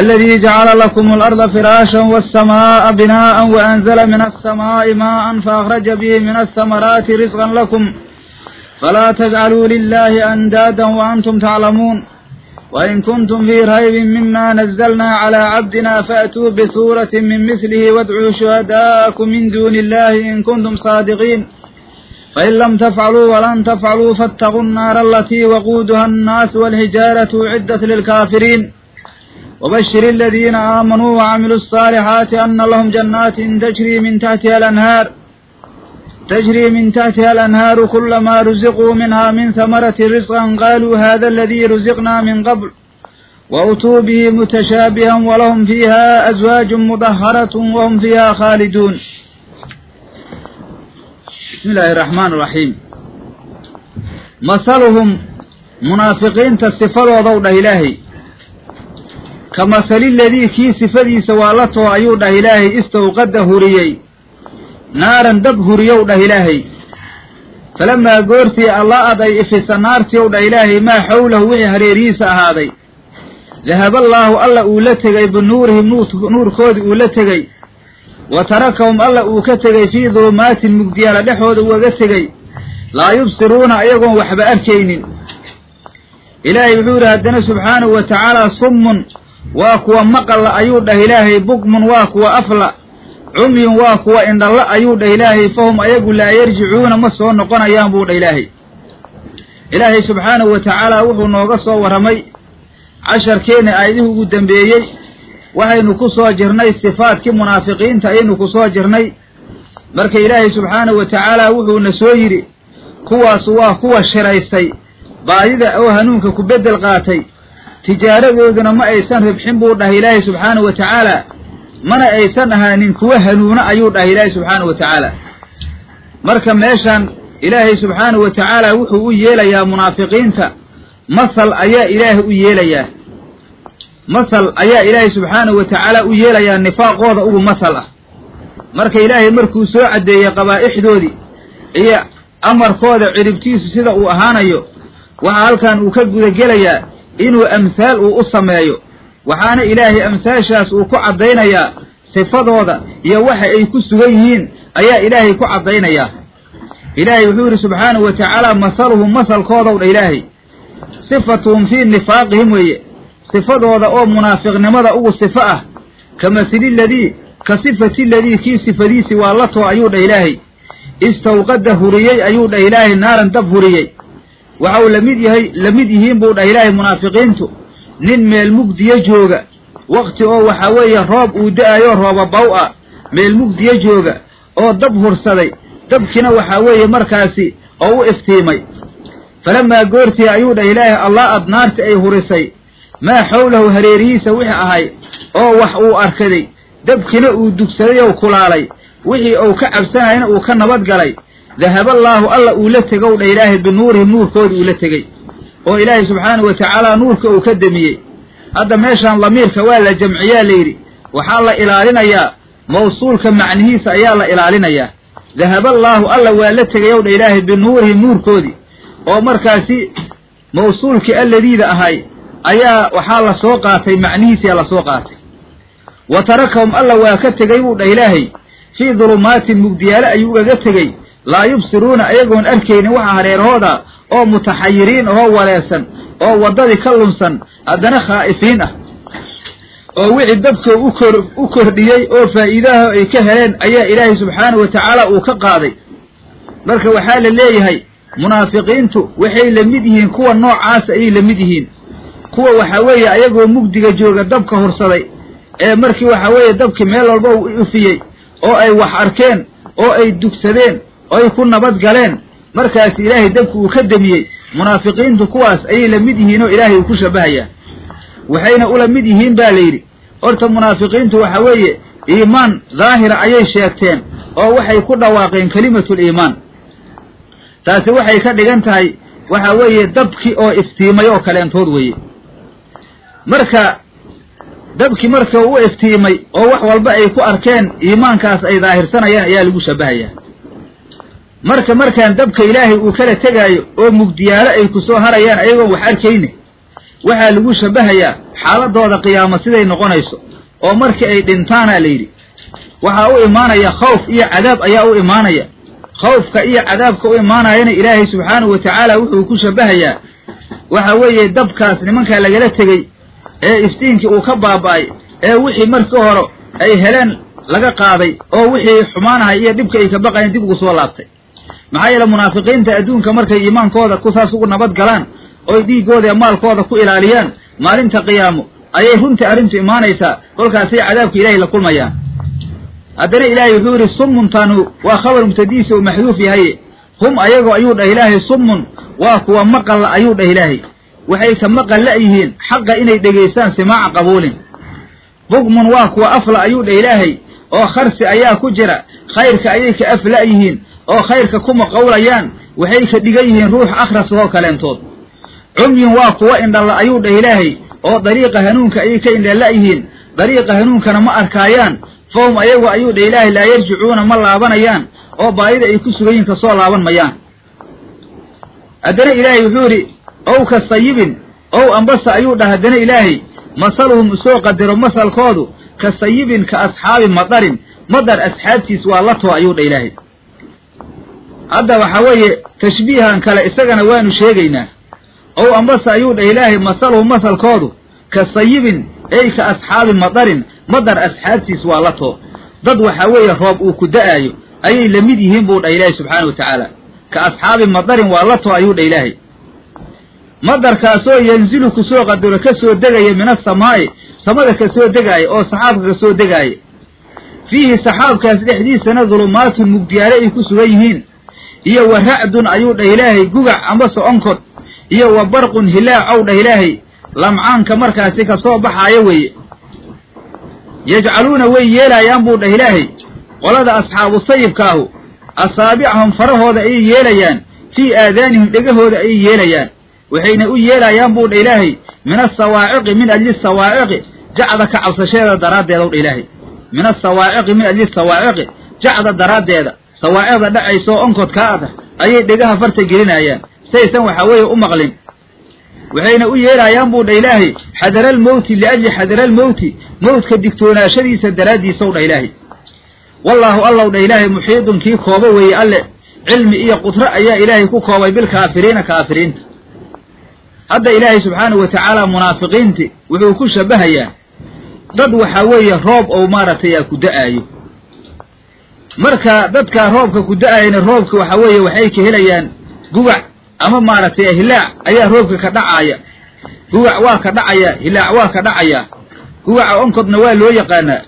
الذي جعل لكم الأرض فراشا والسماء بناء وأنزل من السماء ماء فأخرج به من الثمرات رزقا لكم فلا تجعلوا لله أندادا وأنتم تعلمون وإن كنتم في ريب مما نزلنا على عبدنا فأتوا بسورة من مثله وادعوا شهداءكم من دون الله إن كنتم صادقين فإن لم تفعلوا ولن تفعلوا فاتقوا النار التي وقودها الناس والحجارة أعدت للكافرين وبشر الذين آمنوا وعملوا الصالحات أن لهم جنات تجري من تحتها الأنهار تجري من تحتها الأنهار كلما رزقوا منها من ثمرة رزقا قالوا هذا الذي رزقنا من قبل وأتوا به متشابها ولهم فيها أزواج مطهرة وهم فيها خالدون بسم الله الرحمن الرحيم مثلهم منافقين تصفروا ضوء إلهي كمثل الذي كي صفدي سوالته أيود إلهي استوقد هريي naaran dab huriyow dhah ilaahay. Falamaa goortii alla'ad ay ifisa naartii ow dhah ilaahay maa xawlahu wixii hareeriyiisa ahaaday. Dahaba allaahu alla uu la tegay binuurihim nuurkoodii uu la tegey wa tarakahum alla uu ka tegey fii dulumaatin mugdiyaala dhexooda uu aga tegey laa yubsiruuna ayagoon waxba arkaynin. Ilaahay wuxuu yidhi haddana subxaanahu wa tacaala summun waa kuwa maqalla ayuu dhah ilaahay bukmun waa kuwa afla cumyun waa kuwa indhalla ayuu dhah ilaahay fahum ayagu laa yarjicuuna ma soo noqonayaan buu dhah ilaahay. Ilaahay subxaanahu wa tacaala wuxuu nooga soo warramay casharkeenna aayadihii ugu dambeeyey. Waxaynu ku soo jirnay sifaadkii munaafiqiinta ayaynu ku soo jirnay. Marka ilaahay subxaanahu wa tacaala wuxuuna soo yidhi kuwaas waa kuwa shiraystay baadida oo hanuunka ku beddel qaatay tijaaradooduna ma aysan ribxin buu dhahay ilaahay subxaanahu wa tacaala mana aysan ahaanin kuwa hanuuna ayuu dhahay ilaahay subxaanahu wa tacaala. Marka meeshan ilaahay subxaanahu wa tacaala wuxuu u yeelayaa munaafiqiinta. Masal ayaa ilaahay u yeelayaa. Masal ayaa ilaahay subxaanahu wa tacaala u yeelayaa nifaaqooda ugu masal ah. Marka ilaahay markuu soo caddeeyey qabaa'ixdoodii iyo amarkooda ciribtiisu sida uu ahaanayo waxaa halkan uu ka gudagelayaa inuu amhaal uu u sameeyo waxaana ilaahay amsaashaas uu ku caddaynayaa sifadooda iyo waxa ay ku sugan yihiin ayaa ilaahay ku caddaynayaa. Ilaahay wuxuu yidhi subxaanahu wa tacaala masaluhum masalkoodow dha ilaahay. Sifatuhum fii nifaaqihim weeye. Sifadooda oo munaafiqnimada ugu sifo ah ka masili ladii ka sifati ladii kii sifadiisi waa la too ayuu dha ilaahay. Istawqada huriyey ayuu dhah ilaahay naaran dab huriyey. Waxau la mid yahay la mid yihiin buu dhah ilaahay munaafiqiintu nin meel mugdiyo jooga. Wakti oo waxaa weeye roob uu da'ayo rooba baw ah. Meel mugdiyo jooga oo dab hursaday. Dabkina waxaa weeye markaasi oo u iftiimay. Falamaa goortii ayuu dhah ilaahay allah ad ay hurisay. Maa xawlahu hareerihiisa wixii ahay oo wax uu arkaday. Dabkina uu dugsaday oo kulaalay. Wixii uu ka cabsanayna uu ka nabad galay. Dahaballaahu alla uu la tegow dhah ilaahay binuurihim nuurkooda uu la tegey oo ilaahay subxaanahu wa tacaala nuurka uu ka demiyey. Hadda meeshaan lamiirka waa la jamciyaa layidhi waxaa la ilaalinayaa mawsuulka macnihiisa ayaa la ilaalinayaa. Dahaballaahu alla waa la tegayow dha ilaahay binuurihim nuurkoodii oo markaasi mawsuulkii alladiida ahay ayaa waxaa la soo qaatay macnihiisiyaa la soo qaatay. Wa tarakahum alla waa ka tegey buu dhah ilaahay fii dulumaatin mugdiyaale ayuu ugaga tegey laa yubsiruuna ayagoon arkaynin waxa hareerahooda oo mutaxayiriin ahoo waleesan oo waddadii ka lunsan haddana khaa'ifiin ah. oo wixii dabkoo ukor u kordhiyey oo faa'iidaha ay ka heleen ayaa ilaahay subxaanahu wa tacaala uu ka qaaday. Marka waxaa la leeyahay munaafiqiintu waxay la mid yihiin kuwa noocaasa ayay la mid yihiin. kuwa waxaa weeye ayagoo mugdiga jooga dabka horsaday ee markii waxaa weeye dabkii meel walba uu ifiyey oo ay wax arkeen oo ay dugsadeen oy ku nabad galeen markaas ilaahay dabka uu ka demiyey munaafiqiintu kuwaas ayay la mid yihiin oo ilaahay uu ku shabahayaa waxayna ula mid yihiin ba la yidhi horta munaafiqiintu waxa weeye iimaan daahira ayay sheegteen oo waxay ku dhawaaqeen kelimatul iimaan. Taasi waxay ka dhigan tahay waxa weeye dabki oo iftiimay oo kaleentood weeye. Marka dabki marka u iftiimay oo wax walba ay ku arkeen iimaankaas ay daahirsanayaan ayaa lagu shabahayaa marka markaan dabka ilaahay uu kala tegaayo oo mugdiyaalo ay ku soo harayaan ayagoon wax arkayne waxaa lagu shabahayaa xaaladooda qiyaamo siday noqonayso oo markii ay dhintaana la yidhi. Waxaa u imaanaya khawf iyo cadaab ayaa u imaanaya. Khawfka iyo cadaabka u imaanayana ilaahay subxaanahu wa tacaala wuxuu ku shabahayaa. Waxa weeye dabkaas nimankaa lagala tegey ee iftiinkii uu ka baaba'ay ee wixii markii hore ay heleen laga qaaday oo wixii xumaanahay iyo dhibka ay ka baqayeen dib ugu soo laabtay maxaa yeele munaafiqiinta adduunka markay iimaankooda ku saas ugu nabad galaan oy dhiiggooda maalkooda ku ilaaliyaan maalinta qiyaamo ayay runtii arrintu imaanaysaa kolkaasay cadaabka ilaahay la kulmayaan. Haddana ilaahay wuxuu yidhi summuntanu waa khabar mubtadiisa uu maxduuf yahay. Hum ayagoo ayuu dhah ilaahay summun waa kuwa maqalla ayuu dhah ilaahay. Waxay ka maqal la'yihiin xaqa inay dhegaystaan simaaca qabuulin. Bugmun waa kuwa afla ayuu dhah ilaahay oo kharsi ayaa ku jira khayrka ayay ka af la'yihiin oo khayrka kuma qowlayaan waxay ka dhigan yihiin ruux akhras oo kaleentood. Cumyin waa kuwa indhala ayuu dhah ilaahay oo dariiqa hanuunka ayay ka indhala'yihiin dariiqa hanuunkana ma arkaayaan. Fahum ayagu ayuu dhah ilaahay laa yarjicuuna ma laabanayaan. Oo baadida ay ku sugan yihiin ka soo laaban mayaan. Haddana ilaahay wuxuu yidhi ow ka sayibin ow ambasa ayuu dhah haddana ilaahay masaluhum u soo qadaro masalkoodu ka sayibin ka asxaabi madarin madar asxaabtiis waa la too ayuu dhah ilaahay hadda waxa weeye tashbiihan kale isagana waanu sheegaynaa. Ow ambase ayuu dhah ilaahay masaluhum masalkoodu ka sayibin ey ka asxaabi madarin madar asxaabtiis waa la too. Dad waxa weeye roob uu ku da'aayo ayay la mid yihiin buu dhah ilaahay subxaana wa tacaala. Ka asxaabi madarin waa la too ayuu dhah ilaahay. Madarkaasoo yanzilu ku soo qadaro ka degaya min asamaa'i samada ka soo degaaya oo saxaabka ka soo degaaya fiihi saxaabkaas dhexdiisana dulumaatun mugdiyaale ay ku sugan yihiin iyo wa ra'dun ayuu dhah ilaahay gugac ambase onkod iyo wa barqun hilaacow dhah ilaahay lamcaanka markaasi ka soo baxaayo weeye. Yajcaluuna way yeelaayaan buu dhah ilaahay qolada asxaabu sayibkaahu asaabicahum farahooda ayay yeelayaan fii aadaanihim dhegahooda ayay yeelayaan. Waxayna u yeelayaan buu dha ilaahay min asawaaciqi min ajli sawaaciqi jacda ka cabsasheeda daraaddeedaw dha ilaahay. Min asawaaciqi min ajli sawaaciqi jacda daraaddeeda sawaacicda dhacayso ada ayay dhegaha farta gelinayaan. Saysan waxaa weeye u maqlin. Waxayna u yeelayaan buu dha ilaahay xadaralmowti liajli xadaralmowti mowtka digtoonaashadiisa daraaddiisaw dha ilaahay. Wallaahu allow dha ilaahay muxiidun kii koobo weeye alle. Cilmi iyo qudro ayaa ilaahay ku koobay bilkaafiriina kaafiriinta. Hadda ilaahay subxaanahu wa tacaala munaafiqiinti wuxuu ku shabahayaa dad waxaa weeye roob ou maaragtay aa ku da'aayo marka dadkaa roobka ku da'ayana roobka waxaa weeye waxay ka helayaan gugac ama maaragtay hilaac ayaa roobka ka dhacaaya gugac waa ka dhacaya hilaac waa ka dhacaya. Gugaca onkodna waa loo yaqaanaa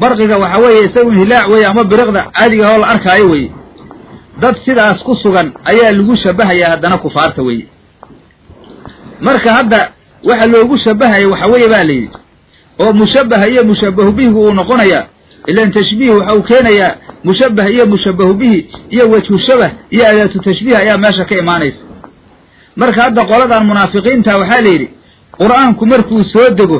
barqiga waxaa weeye isagun hilaac weeye ama biriqda caadiga oo la arkaayo weeye. Dad sidaas ku sugan ayaa lagu shabahayaa haddana kufaarta weeye. Marka hadda waxa loogu shabahaya waxa weeye baa la yidhi oo mushabbaha iyo mushabbahu bihigu uu noqonayaa ilan tashbiih waxa uu keenayaa mushabbah iyo mushabbahu bihi iyo wejhu shabah iyo adaatu tashbiih ayaa meesha ka imaanaysa. Marka hadda qoladan munaafiqiinta waxaa la yidhi qur'aanku markuu soo dego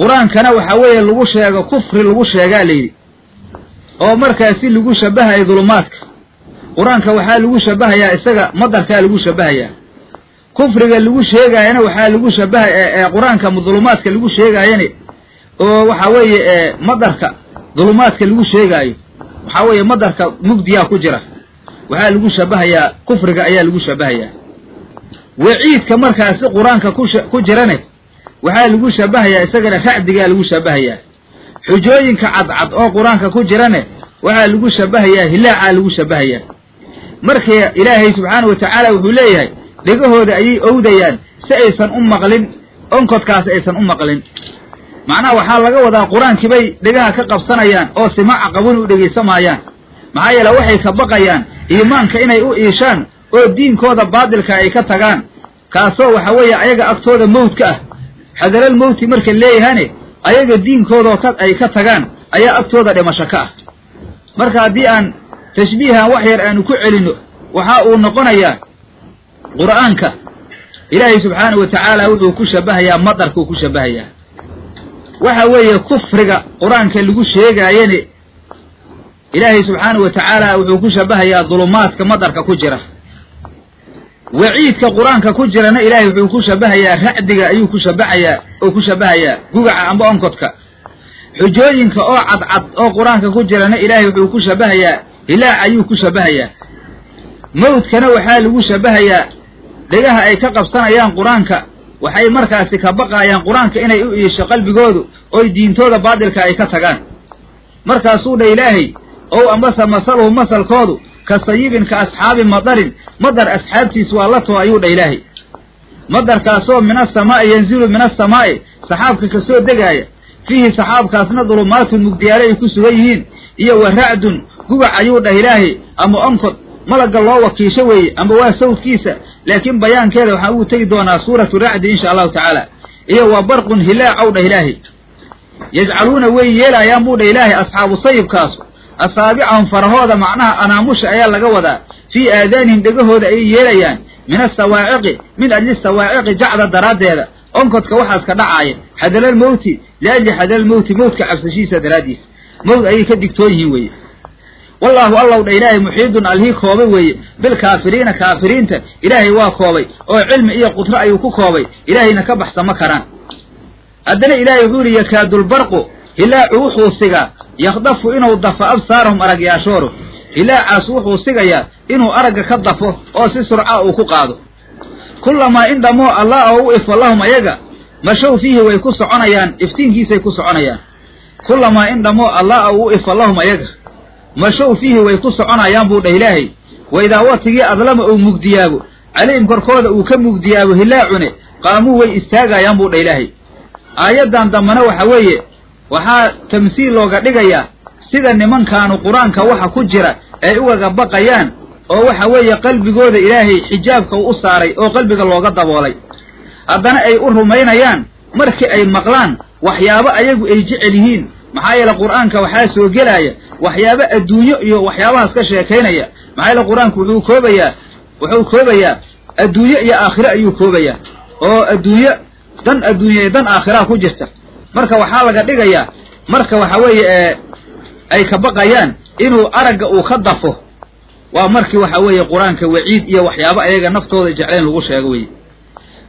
qur'aankana waxaa weeye lagu sheego kufri lagu sheegaa la yidhi. Oo markaasi lagu shabahayo dulumaadka. Qur'aanka waxaa lagu shabahayaa isaga madarkaa lagu shabahayaa. Kufriga lagu sheegaayana waxaa lagu shabaha qur'aanka dulumaadka lagu sheegaayana oo waxaa weeye madarka dulumaadka lagu sheegaayo waxaa weeye madarka mugdiyaa ku jira. Waxaa lagu shabahayaa kufriga ayaa lagu shabahayaa. Waciidka markaasi qur'aanka ku jirane waxaa lagu shabahayaa isagana racdigaa lagu shabahayaa. Xujooyinka cadcad oo qur'aanka ku jirane waxaa lagu shabahayaa hilaacaa lagu shabahayaa. Marka ilaahay subxaana wa tacaala wuxuu leeyahay dhegahooda ayay owdayaan si aysan u maqlin onkodkaas aysan u maqlin macnaha waxaa laga wadaa qur'aankii bay dhegaha ka qabsanayaan oo simaaca qabuni u dhegaysamayaan maxaa yeele waxay ka baqayaan iimaanka inay u iishaan oo diinkooda baadilka ay ka tagaan. Kaasoo waxa weeye ayaga agtooda mawdka ah. Xadaral mawti marka leeyahane ayaga diinkoodoo ka ay ka tagaan ayaa agtooda dhimasho ka ah. Marka haddii aan tashbiihan wax yar aanu ku celinno waxa uu noqonayaa qur'aanka. Ilaahay subxaanahu wa tacaala wuxuu ku shabahayaa madarkuu ku shabahayaa waxa weeye kufriga qur'aanka lagu sheegaayane ilaahay subxaanahu wa tacaala wuxuu ku shabahayaa dulumaadka madarka ku jira. Waciidka qur'aanka ku jirana ilaahay wuxuu ku shabahayaa racdiga ayuu ku shabahayaa oo ku shabahayaa gugaca amba onkodka. Xujooyinka oo cadcad oo qur'aanka ku jirana ilaahay wuxuu ku shabahayaa hilaac ayuu ku shabahayaa. Mawdkana waxaa lagu shabahayaa dhegaha ay ka qabsanayaan qur'aanka waxay markaasi ka baqaayaan qur'aanka inay u iisho qalbigoodu oy diintooda baadilka ay ka tagaan. Markaasuu dha ilaahay ow ambase masaluhu masalkoodu ka sayibin ka asxaabi madarin madar asxaabtiis waa la too ayuu dha ilaahay. Madarkaasoo min asamaa'i yanzilu min asamaa'i saxaabka ka soo degaaya fiihi saxaabkaasna dulumaatun mugdiyaale ay ku sugan yihiin iyo wa racdun gugac ayuu dhah ilaahay ama onkod malagga loo wakiisho weeye amba waa sawdkiisa laakiin bayaankeeda waxaan ugu tegi doonaa suuratu racdi insha allahu tacaala. Iyo wa barqun hilaacow dhah ilaahay yajcaluuna way yeelaayaan buu dhah ilaahay asxaabu sayibkaasu. Asaabicahum farahooda macnaha anaamusha ayaa laga wadaa. Fii aadaanihim dhegahooda ayay yeelayaan. Min asawaaciqi min ajli sawaaciqi jacda daraaddeeda. Onkodka waxaas ka dhacaaya xadalal mawti liajli xadalal mawti mawtka cabsashiisa daraaddiis. Mawd ayay ka digtoon yihiin weeye wallaahu allow dha ilaahay muxiidun alhii koobay weeye. Bilkaafiriina kaafiriinta ilaahay waa koobay. Oo cilmi iyo qudro ayuu ku koobay. Ilaahayna ka baxsama karaan. Haddana ilaahay wuxuu yidhi yakaadulbarqu hilaacu wuxuu sigaa. Yakdafu inuu dafo absaarahum aragyaashooru. Hilaacaas wuxuu sigayaa inuu aragga ka dafo oo si surca uu ku qaado. Kullamaa in dhammoo allah oo u ifo lahum ayaga mashow fiihi way ku soconayaan iftiinkiisay ku soconayaan. Kullamaa in dhammoo allah oo u ifo lahum ayaga mashow fiihi way ku soconayaan buu dhah ilaahay. Wa idaa watigii adlama uu mugdiyaabo calayhim korkooda uu ka mugdiyaabo hilaacune qaamuu way istaagayaan buu dhah ilaahay. Aayaddan dambana waxa weeye waxaa tamsiil looga dhigayaa sida nimankaanu qur'aanka waxa ku jira ay ugaga baqayaan oo waxa weeye qalbigooda ilaahay xijaabka uu u saaray oo qalbiga looga daboolay. Haddana ay u rumaynayaan markii ay maqlaan waxyaabo ayagu ay jecel yihiin maxaa yeele qur'aanka waxaa soo gelaya waxyaabo adduunyo iyo waxyaabahaas ka sheekaynaya. Maxaa yeele qur'aanku wuxuu koobayaa wuxuu koobayaa adduunyo iyo aakhiro ayuu koobayaa. Oo adduunyo dan adduunya dan aakhiraa ku jirta. Marka waxaa laga dhigayaa marka waxa weeye ay ka baqayaan inuu aragga uu ka dafo waa markii waxa weeye qur'aanka waciid iyo waxyaabo ayaga naftooda jeclayn lagu sheego weye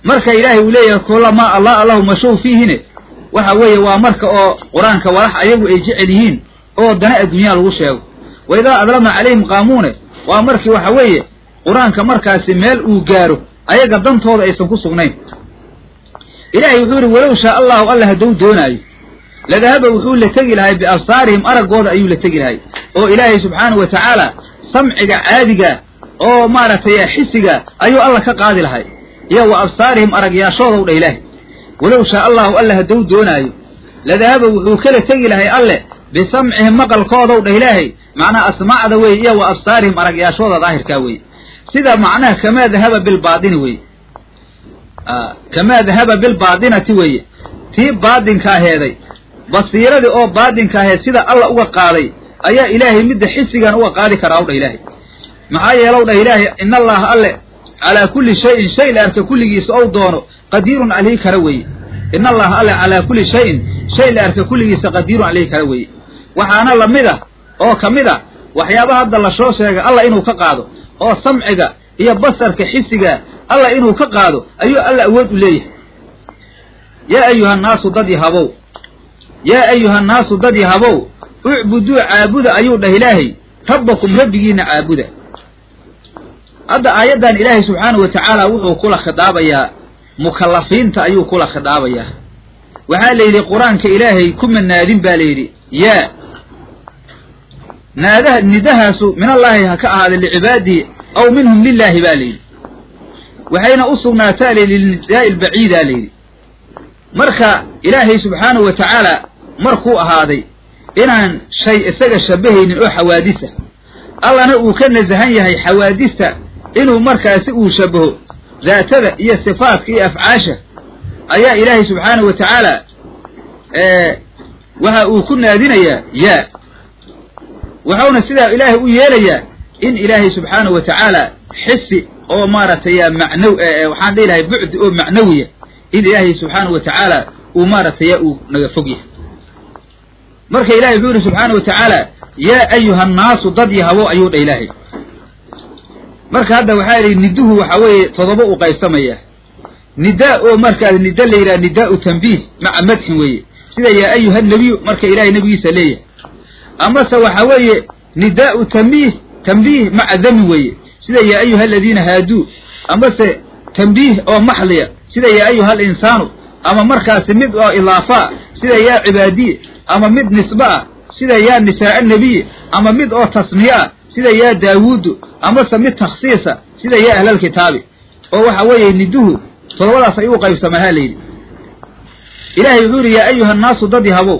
marka ilaahay uu leeyahay kulamaa allah allahu mashow fiihine waxa weeye waa marka oo qur'aanka walax ayagu ay jecel yihiin oo dana adduunyaa lagu sheego. Wa idaa adlama calayhim qaamuune waa markii waxa weeye qur'aanka markaasi meel uu gaaro ayaga dantooda aysan ku sugnayn. Ilaahay wuxuu yidhi walow shaa allahu alla hadduu doonaayo ladahaba wuxuu la tegi lahay biabsaarihim araggooda ayuu la tegi lahay. Oo ilaahay subxaanahu wa tacaala samciga caadiga oo maaragtay xisiga ayuu alla ka qaadi lahay. Iyo wa absaarihim aragyaashoodaw dha ilaahay walow shaa allahu alla hadduu doonaayo ladahaba wuxuu kala tegi lahay alle bisamcihim maqalkoodaw dhah ilaahay. Macnaha asmaacda weye iyo wa absaarihim aragyaashooda daahirkaa weye sida macnaha kamaa dahaba bilbaadini weye kamaa dahaba bilbaadinati weeye. Tii baadinka aheeday basiiradii oo baadinka aheed sida alla uga qaaday ayaa ilaahay midda xisigan uga qaadi karaa w dha ilaahay. Maxaa yeelow dhah ilaahay in allaha alle calaa kulli shayin shay la arka kulligiisa ou doono qadiirun alihii kara weeye in allaha alle calaa kulli shayin shay la arka kulligiisa qadiirun alihii kara weeye waxaana la mid a oo ka mid a waxyaaba hadda la soo sheegay alla inuu ka qaado. Oo samciga iyo basarka xisiga alla inuu ka qaado ayuu alla awood u leeyahay. Yaa ayuha nnaasu dad yahabow yaa ayuha nnaasu dad yahabow ucbuduu caabuda ayuu dhah ilaahay. Rabbakum rabbigiina caabuda. Hadda aayaddan ilaahay subxaanahu wa tacaala wuxuu kula khidaabayaa mukallafiinta ayuu kula khidaabayaa waxaa la yidhi qur'aanka ilaahay kuma naadin baa la yidhi yaa naadaha nidahaasu min allaahi ha ka ahaaday licibaadihi aw minhum lilaahi baa la yidhi. Waxayna u sugnaataa layidhi lilnidaa'i albaciidaa la yidhi. Marka ilaahay subxaanahu wa tacaala markuu ahaaday inaan shay isaga shabahaynin oo xawaadisa allana uu ka nasahan yahay xawaadista inuu markaasi uu shabaho daatada iyo sifaadka iyo afcaasha ayaa ilaahay subxaanahu wa tacaala waxa uu ku naadinayaa yaa wuxuuna sidaa ilaahay u yeelayaa in ilaahay subxaanahu wa tacaala xisi oo maaragtay macnaw waxaan dhihi lahay bucdi oo macnawiya in ilaahay subxaanahu wa tacaala uu maaragtay uu naga fog yahay. Marka ilahay wuxuu yihi subxaana wa tacaala yaa ayuha annaasu dad yahabo ayuu dha ilaahay marka hadda waxaa yidhi niduhu waxa weeye todoba u qaybsamaya. Nidaa oo markaas nida la yidhaha nidaau tanbiih maca madxin weeye. Sida yaa ayuha nabiyu marka ilahay nebigiisa leeyahay. Amase waxa weeye nidaau tambiih tambiih maca dami weeye. Sida yaa ayuha aladiina haaduu amase tambiih oo maxliya. Sida yaa ayuha alinsaanu ama markaasi mid oo idaafaa sida yaa cibaadiye ama mid nisbe ah sida yaa nisaa nebiy ama mid oo tasniye ah sida yaa daawuudu amase mid takhsiisa sida yaa ahlalkitaabi oo waxa weeye niduhu todobadaas ay u qaybsamahaa layidhi ilaahay wuxuu yidhi yaa ayuha annaasu dad yahabow.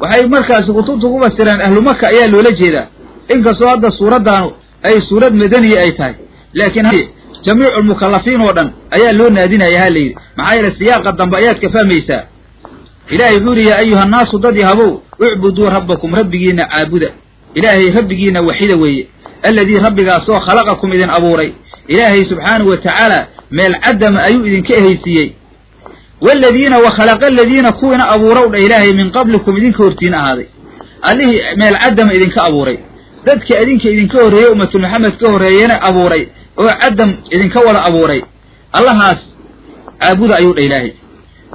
Waxay markaasi kutubtu ku fasireen ahlu maka ayaa loola jeedaa. Inkastoo hadda suuraddaanu ay suurad madaniya ay tahay laakiin jamiicu lmukallafiin oo dhan ayaa loo naadinaya ha layidhi maxaa yeele siyaaqa dambe ayaad ka fahmaysaa. Ilaahay wuxuu yidhi yaa ayuha annaasu dad yahabow ucbuduu rabbakum rabbigiina caabuda ilaahay rabbigiina waxida weeye alladii rabbigaasoo khalaqakum idin abuuray ilaahay subxaanahu wa tacaala meel caddama ayuu idinka ehaysiiyey waaladiina wa khalaqa aladiina kuwiina abuurow dha ilaahay min qablikum idinka hortiin ahaaday allihii meel caddama idinka abuuray dadka idinka idinka horreeyey ummatu maxamed ka horreeyena abuuray oo caddam idinka wada abuuray allahaas caabuda ayuu dha ilaahay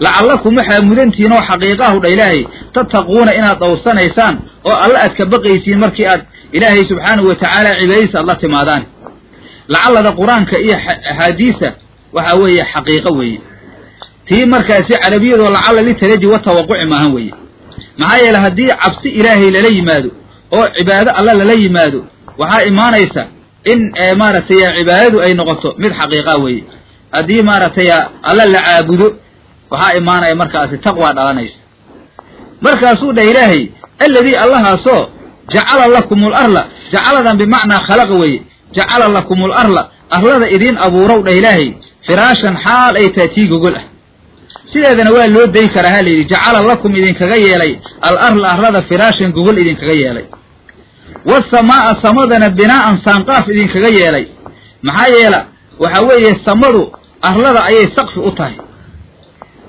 lacallakum waxaa mudantihiin oo xaqiiqahu dha ilaahay tattaquuna inaad dhowrsanaysaan oo alla aad ka baqaysiin markii aad ilaahay subxaanahu wa tacaala cibaadadiisa aad la timaadaan. Lacallada qur'aanka iyo axaadiisa waxaa weeye xaqiiqo weeye. Tii markaasi carabiyadoo lacalla litaraji wa tawaquci maahan weeye. Maxaa yeele haddii cabsi ilaahay lala yimaado oo cibaado alla lala yimaado waxaa imaanaysa in maaragtay cibaadadu ay noqoto mid xaqiiqa weeye. Haddii maaragtay alla la caabudo waxaa imaanaya markaasi taqwaa dhalanaysa markaasuu dhah ilaahay alladii allahaasoo jacala lakum alarla jacaladan bimacnaa khalaqa weeye. Jacala lakum alarla arlada idiin abuurow dhah ilaahay firaashan xaal ay tahay tii gogol ah. Sideedana waa loo dayi karaa ha layidhi jacala lakum idinkaga yeelay. Al arla arlada firaashan gogol idinkaga yeelay. Wasamaa'a samadana binaa'an saanqaaf idinkaga yeelay. Maxaa yeela? Waxa weeye samadu arlada ayay saqfi u tahay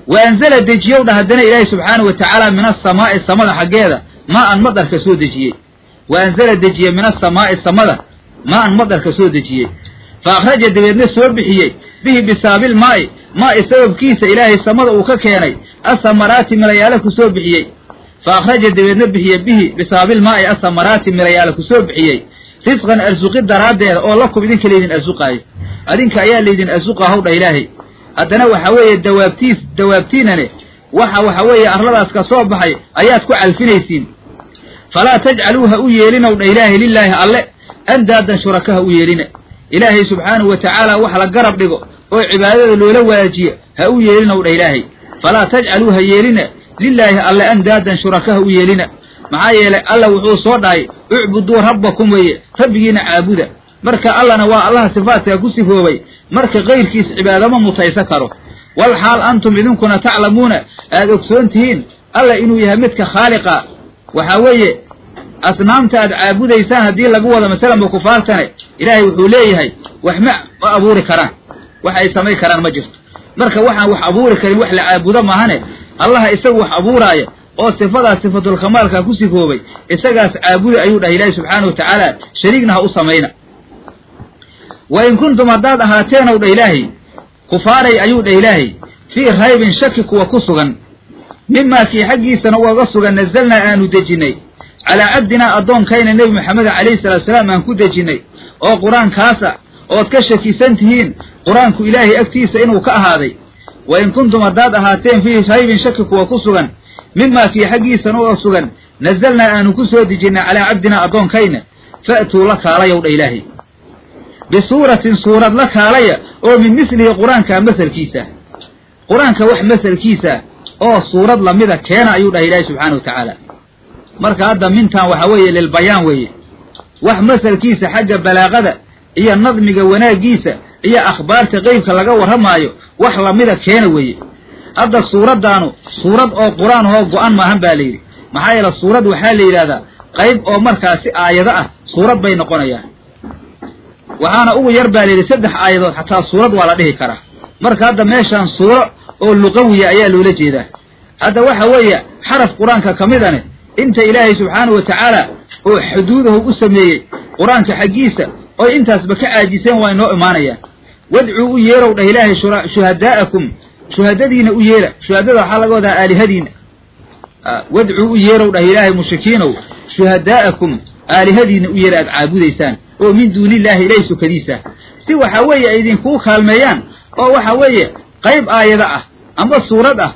wa anzala dejiyow dha haddana ilaahay subxaanahu wa tacaala min asamaa'i samada xaggeeda maa-an madarka soo dejiyey. Wa anzala dejiye min asamaa'i samada maa-an madarka soo dejiyey. Fa akhraja dabeedna soo bixiyey bihi bisaabil maa'i maa'i sababkiisa ilaahay samada uu ka keenay asamaraati mirayaala ku soo bixiyey. Fa akhraja dabeedna bixiye bihi bisaabil maa'i asamaraati mirayaala ku soo bixiyey. Risqan arsuqi daraaddeeda oo lakum idinka laydin arsuqaayo adinka ayaa laydin arsuqa hawdha ilaahay haddana waxa weeye dawaabtiis dawaabtiinane waxa waxa weeye arladaas ka soo baxay ayaad ku calfinaysiin. Falaa tajcaluu ha u yeelinow dha ilaahay lilaahi alle andaadan shuraka ha u yeelina. Ilaahay subxaanahu wa tacaala wax la garab dhigo oo cibaadada loola waajiyo ha u yeelinow dha ilaahay. Falaa tajcaluu ha yeelina lilaahi alle andaadan shuraka ha u yeelina. Maxaa yeelay alla wuxuu soo dhahay ucbuduu rabbakum weeye rabbigiina caabuda. Marka allana waa allaha sifaadkaa ku sifoobay marka kayrkiis cibaadama mutaysan karo. Wal xaal antum idinkuna taclamuuna aad ogsoon tihiin alla inuu yahay midka khaaliqa. Waxaa weeye asnaamta aad caabudaysaan haddii lagu wado masalanba kufaartane ilaahay wuxuu leeyahay wax ma ma abuuri karaan. Wax ay samayn karaan ma jirto. Marka waxaan wax abuuri karin wax la caabudo maahane allaha isagu wax abuuraaya oo sifadaas sifatulkamaalka ku sifoobay isagaas caabuda ayuu dhahay ilaahi subxaana wa tacaala shariigna ha u samayna wa in kuntum haddaad ahaateenow dha ilaahay kufaaray ayuu dhah ilaahay fii raybin shaki kuwa ku sugan. Mimaa kii xaggiisana ugaga sugan nazalnaa aanu dejinnay calaa cabdinaa addoonkayna nebi maxamed calayhi salatu salaam aan ku dejinnay oo qur'aankaasa ood ka shakisan tihiin qur'aanku ilaahay agtiisa inuu ka ahaaday. Wa in kuntum haddaad ahaateen fii raybin shaki kuwa ku sugan mimaa kii xaggiisana uga sugan nazalnaa aanu ku soo dejinnay calaa cabdinaa addoonkayna. Fa'tuu la kaalayow dha ilaahay bisuuratin suurad la kaalaya oo min mislihi qur'aanka masalkiisa qur'aanka wax masalkiisa oo suurad lamida keena ayuu dhahay ilaahi subxaana wa tacaala marka hadda mintan waxa weeye lilbayaan weeye wax masalkiisa xagga balaaqada iyo nadmiga wanaaggiisa iyo akhbaarta qeybka laga warramaayo wax lamida keena weeye hadda suuraddaanu suurad oo qur'aan oo go-an maahan baa la yidhi maxaa yeele suurad waxaa la yidhahdaa qayb oo markaasi aayado ah suurad bay noqonayaan waxaana ugu yar baa la yidhi saddex aayadood xataa suurad waa la dhihi karaa. Marka hadda meeshaan suuro oo luqawiya ayaa loola jeedaa. Hadda waxa weeye xaraf qur'aanka ka midane inta ilaahay subxaanahu wa tacaala oo xuduudahu u sameeyey qur'aanka xaggiisa oy intaasba ka caajiseen waa inoo imaanayaan. Wadcuu u yeerow dhah ilaahay shuhadaa'akum shuhadadiina u yeera shuhadada waxaa laga wadaa aalihadiina. Wadcuu u yeerow dhah ilaahay mushrikiinow shuhadaa'akum aalihadiina u yeera aad caabudaysaan oo min duunillaahi ilay sukadiisa. Si waxa weeye ay idinkuu kaalmeeyaan oo waxa weeye qayb aayada ah amba suurad ah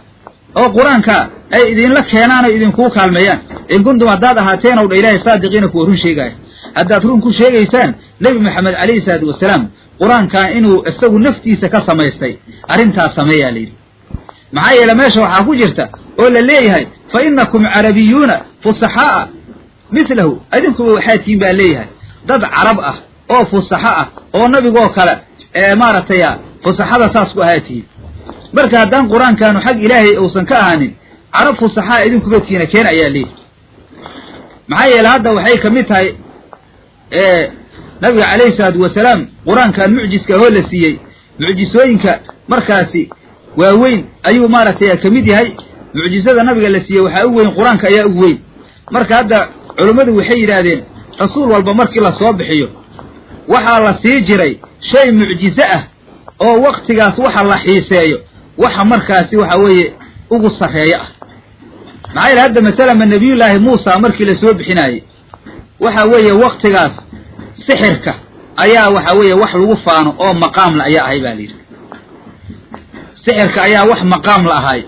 oo qur'aanka ay idinla keenaan idinkuu kaalmeeyaan. In kuntum haddaad ahaateen ow dha ilaahay saadiqiina kuwa run sheegaaya. Haddaad run ku sheegaysaan nebi maxamed calayhi salaatu wasalaam qur'aankan inuu isagu naftiisa ka samaystay. Arrintaas sameeyaa layidhi maxaa yeele meesha waxaa ku jirta oo la leeyahay fa innakum carabiyuuna fusaxaa'a mislahu idinkuba waxaa tihiin baa leeyahay dad carab ah oo fusaxo ah oo nabigoo kale ee maaragtay fusaxada saas ku ahaa tihiin marka haddaan qur'aankaanu xag ilaahay uusan ka ahaanin carab fusaxaa idinkuba tihiina keen ayaa leeyahay. Maxaa yeele hadda waxay ka mid tahay nabiga calayhi salaatu wasalaam qur'aankan mucjiska hoo la siiyey. Mucjisooyinka markaasi waaweyn ayuu maaragtay ka mid yahay. Mucjisada nabiga la siiyey waxaa ugu weyn qur'aanka ayaa ugu weyn. Marka hadda culummadu waxay yidhaahdeen rasuul walba markii la soo bixiyo waxaa la sii jiray shay mucjize ah oo waktigaas waxa la xiiseeyo waxa markaasi waxa weeye ugu sarreeyo ah. Maxaa yeele hadda masalama nebiyullaahi muusa markii la soo bixinaayey waxa weeye waktigaas sixirka ayaa waxa weeye wax lagu faano oo maqaamla ayaa ahay baa layidhi sixirka ayaa wax maqaam la ahay.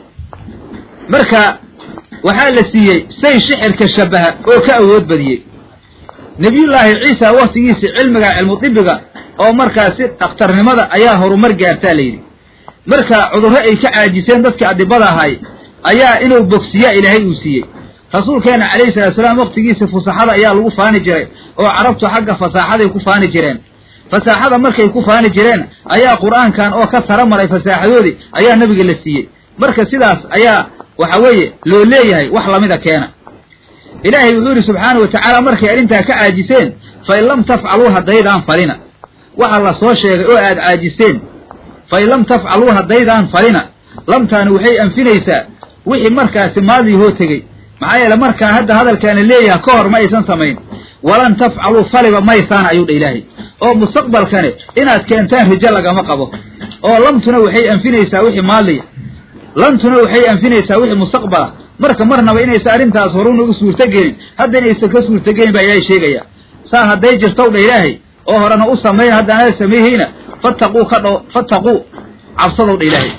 Marka waxaa la siiyey say sixirka shabaha oo ka awood badiyey nebiyullaahi ciisa waktigiisi cilmiga cilmu dibiga oo markaasi dhakhtarnimada ayaa horumar gaartaa layidhi. Marka cudurro ay ka caajiseen dadkii adibada ahay ayaa inuu bogsiyaa ilaahay uu siiyey. Rasuulkeenna calayhi salatu salaam waktigiisa fusaxada ayaa lagu faani jiray oo carabtu xagga fasaaxaday ku faani jireen. Fasaaxada markay ku faani jireen ayaa qur'aankan oo ka sara maray fasaaxadoodii ayaa nebiga la siiyey. Marka sidaas ayaa waxa weeye loo leeyahay wax lamida keena ilaahay wuxuu yidhi subxaanau wa tacaala markay arrintaa ka caajiseen fa in lam tafcaluu haddaydaan falina waxa la soo sheegay oo aad caajiseen fa in lam tafcaluu haddaydaan falina lamtaani waxay anfinaysaa wixii markaasi maadii hoo tegey. Maxaa yeele markaa hadda hadalkaana leeyaha ka hor ma aysan samayn. Walan tafcaluu faliba maysaan ayuu dha ilaahay. Oo mustaqbalkane inaad keentaan rijo lagama qabo. Oo lamtuna waxay anfinaysaa wixii maadiya lantuna waxay anfinaysaa wixii mustaqbala marka marnaba inaysan arrintaas horunagu suurtogelin hadda inaysan ka suurtogelin baa ilaahay sheegaya. Saa hadday jirtow dha ilaahay oo horena u sameeya haddaanada sameeyhayna fattaquu ka dho fattaquu cabsadow dha ilaahay.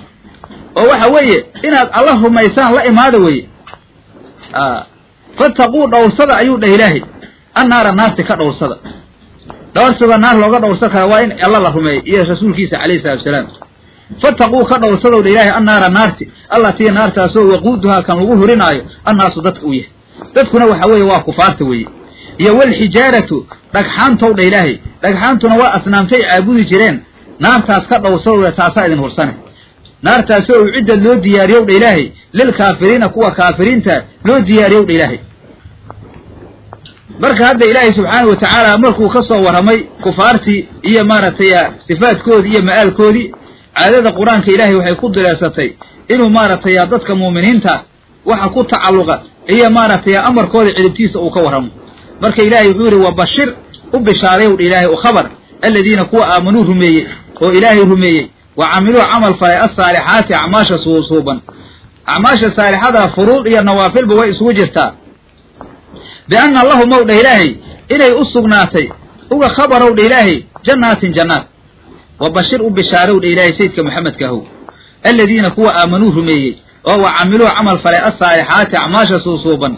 Oo waxa weeye inaad alla rumaysaan la imaada weye fattaquu dhowrsada ayuu dhah ilaahay. Annaara naarti ka dhowrsada. Dhowrsiga naar looga dhowrsan kara waa in alla la rumeeyo iyo rasuulkiisa calayhi salatu wasalaam fattaquu ka dhowrsadow dha ilaahay annaara naarti. Allatii naartaasoo waquuduhaa kan lagu hurinaayo annaasu dadka u yahay. Dadkuna waxa weeye waa kufaarta weeye. Iyo walxijaaratu dhagxaantow dha ilaahay. Dhagxaantuna waa asnaamtay caabudi jireen. Naartaas ka dhowrsadowda taasaa idin hursane. Naartaasoo uciddad loo diyaariyow dha ilaahay. Lilkaafiriina kuwa kaafiriinta loo diyaariyow dha ilaahay. Marka hadda ilaahay subxaana wa tacaala markuu ka soo warramay kufaartii iyo maaragtay sifaadkoodii iyo ma'aalkoodii caadada qur'aanka ilaahay waxay ku direersatay inuu maaragtay dadka muuminiinta waxa ku tacalluqa iyo maaragtay amarkooda cidibtiisa uu ka warramo marka ilaahay wuxuu yidhi wa bashir u bishaareyow dha ilaahay u khabar aladiina kuwa aamanuu rumeeyey oo ilaahay rumeeyey wa camiluu camal falay alsaalixaati acmaasha suusuuban. Acmaasha saalixada furuud iyo nawaafilba way isugu jirtaa. Bianna lahum ow dha ilaahay inay u sugnaatay uga khabarow dha ilaahay jannaatin jannaat wa bashir u bishaarow dha ilaahay sayidka maxamedka ahow aladiina kuwa aamanuu rumeeyey oo wa camiluu camal falay alsaalixaati acmaasha suusuuban.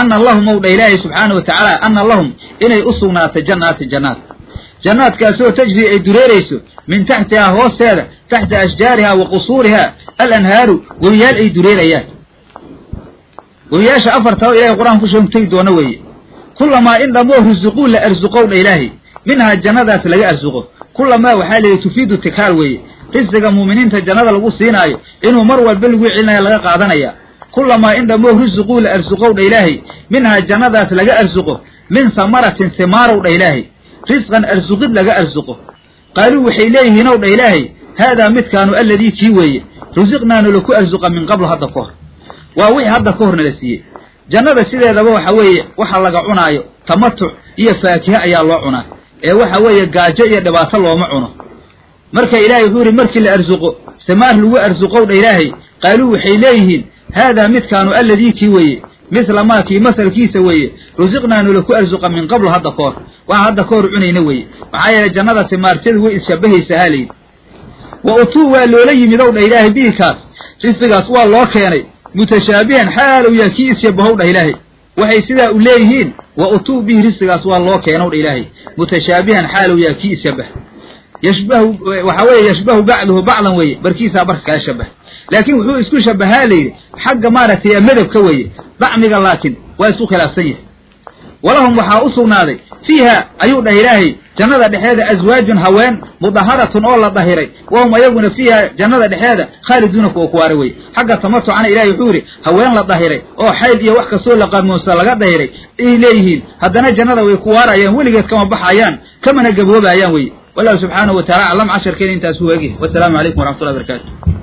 Anna lahum ow dha ilaahay subxaana wa tacaala anna lahum inay u sugnaatay jannaatin jannaat. Jannaadkaasoo tajri ay dureerayso min taxtihaa hoosteeda taxta ashjaariha wa qusuuriha alanhaaru webiyaal ay dureerayaan. Webiyaasha afartaba ilahay qur'aan ku sheegtay doono weeye. Kulamaa in dhammoo rusuquu la arsuqow dha ilaahay minhaa jannadaas laga arsuqo kulamaa waxaa la yidhi tufiidu tikaar weeye. Risiga muuminiinta jannada lagu siinaayo inuu mar walba lagu celinayo laga qaadanaya. Kulamaa in dhammoo rusuquu la arsuqow dha ilaahay. Minhaa jannadaas laga arsuqo min samaratin simaarow dha ilaahay. Risqan arsuqid laga arsuqo qaaluu waxay leeyihiin ow dha ilaahay haadaa midkaanu alladii kii weeye. Rusiqnaanu laku arsuqa min qablu hadda ka hor. Waa wixii hadda ka hor nala siiyey. Jannada sideedaba waxa weeye waxa laga cunaayo tamatuc iyo faakihe ayaa loo cunaa ee waxa weeye gaajo iyo dhibaato looma cuno. Marka ilaahay wuxuu yidhi markii la arsuqo samaar lagu arsuqow dha ilaahay? Qaaluu waxay leeyihiin haadaa midkaanu alladii kii weeye misla maa kii masalkiisa weeye rusiqnaanu laku arsuqa min qablu hadda ka hor waxa hadda ka cunayna weeye. Maxaa yeele jannada simaarteedu way isshabahaysaa halayidhi wa utuu waa loola yimid ow dha ilaahay biikaas risigaas waa loo keenay mutashaabihan xaal uu yahay kii isyabahow dhah ilaahay waxay sidaa u leeyihiin wa utuu bihi risigaas waa loo keenow dha ilaahay. Mutashaabihan xaal uu yahay kii isyabah yashbahu waxa weeye yashbahu bacduhu bacdan weeye barkiisaa barka kala shabah laakiin wuxuu isku shabahaa layidhi xagga maaragtay madabka weeye dacmiga laakiin waa isku khilaafsan yahay walahum waxaa u sugnaaday. Fiiha ayuu dhah ilaahay jannada dhexeeda aswaajun haween mudaharatun oo la dahiray. Wahum ayaguna fiiha jannada dhexeeda khaaliduuna kuwa kuwaara weye xagga tamatucana ilahay wuxuu yidhi haween la dahiray oo xayl iyo wax kastoo la qamoonsa laga dahiray ay leeyihiin. Haddana jannada way ku waarayaan weligeed kama baxayaan kamana gaboobayaan weye wallahu subxaanahu wa tacala aclam casharkeena intaas u eegi wasalaamu calaykum waraxmatullahi barakaatu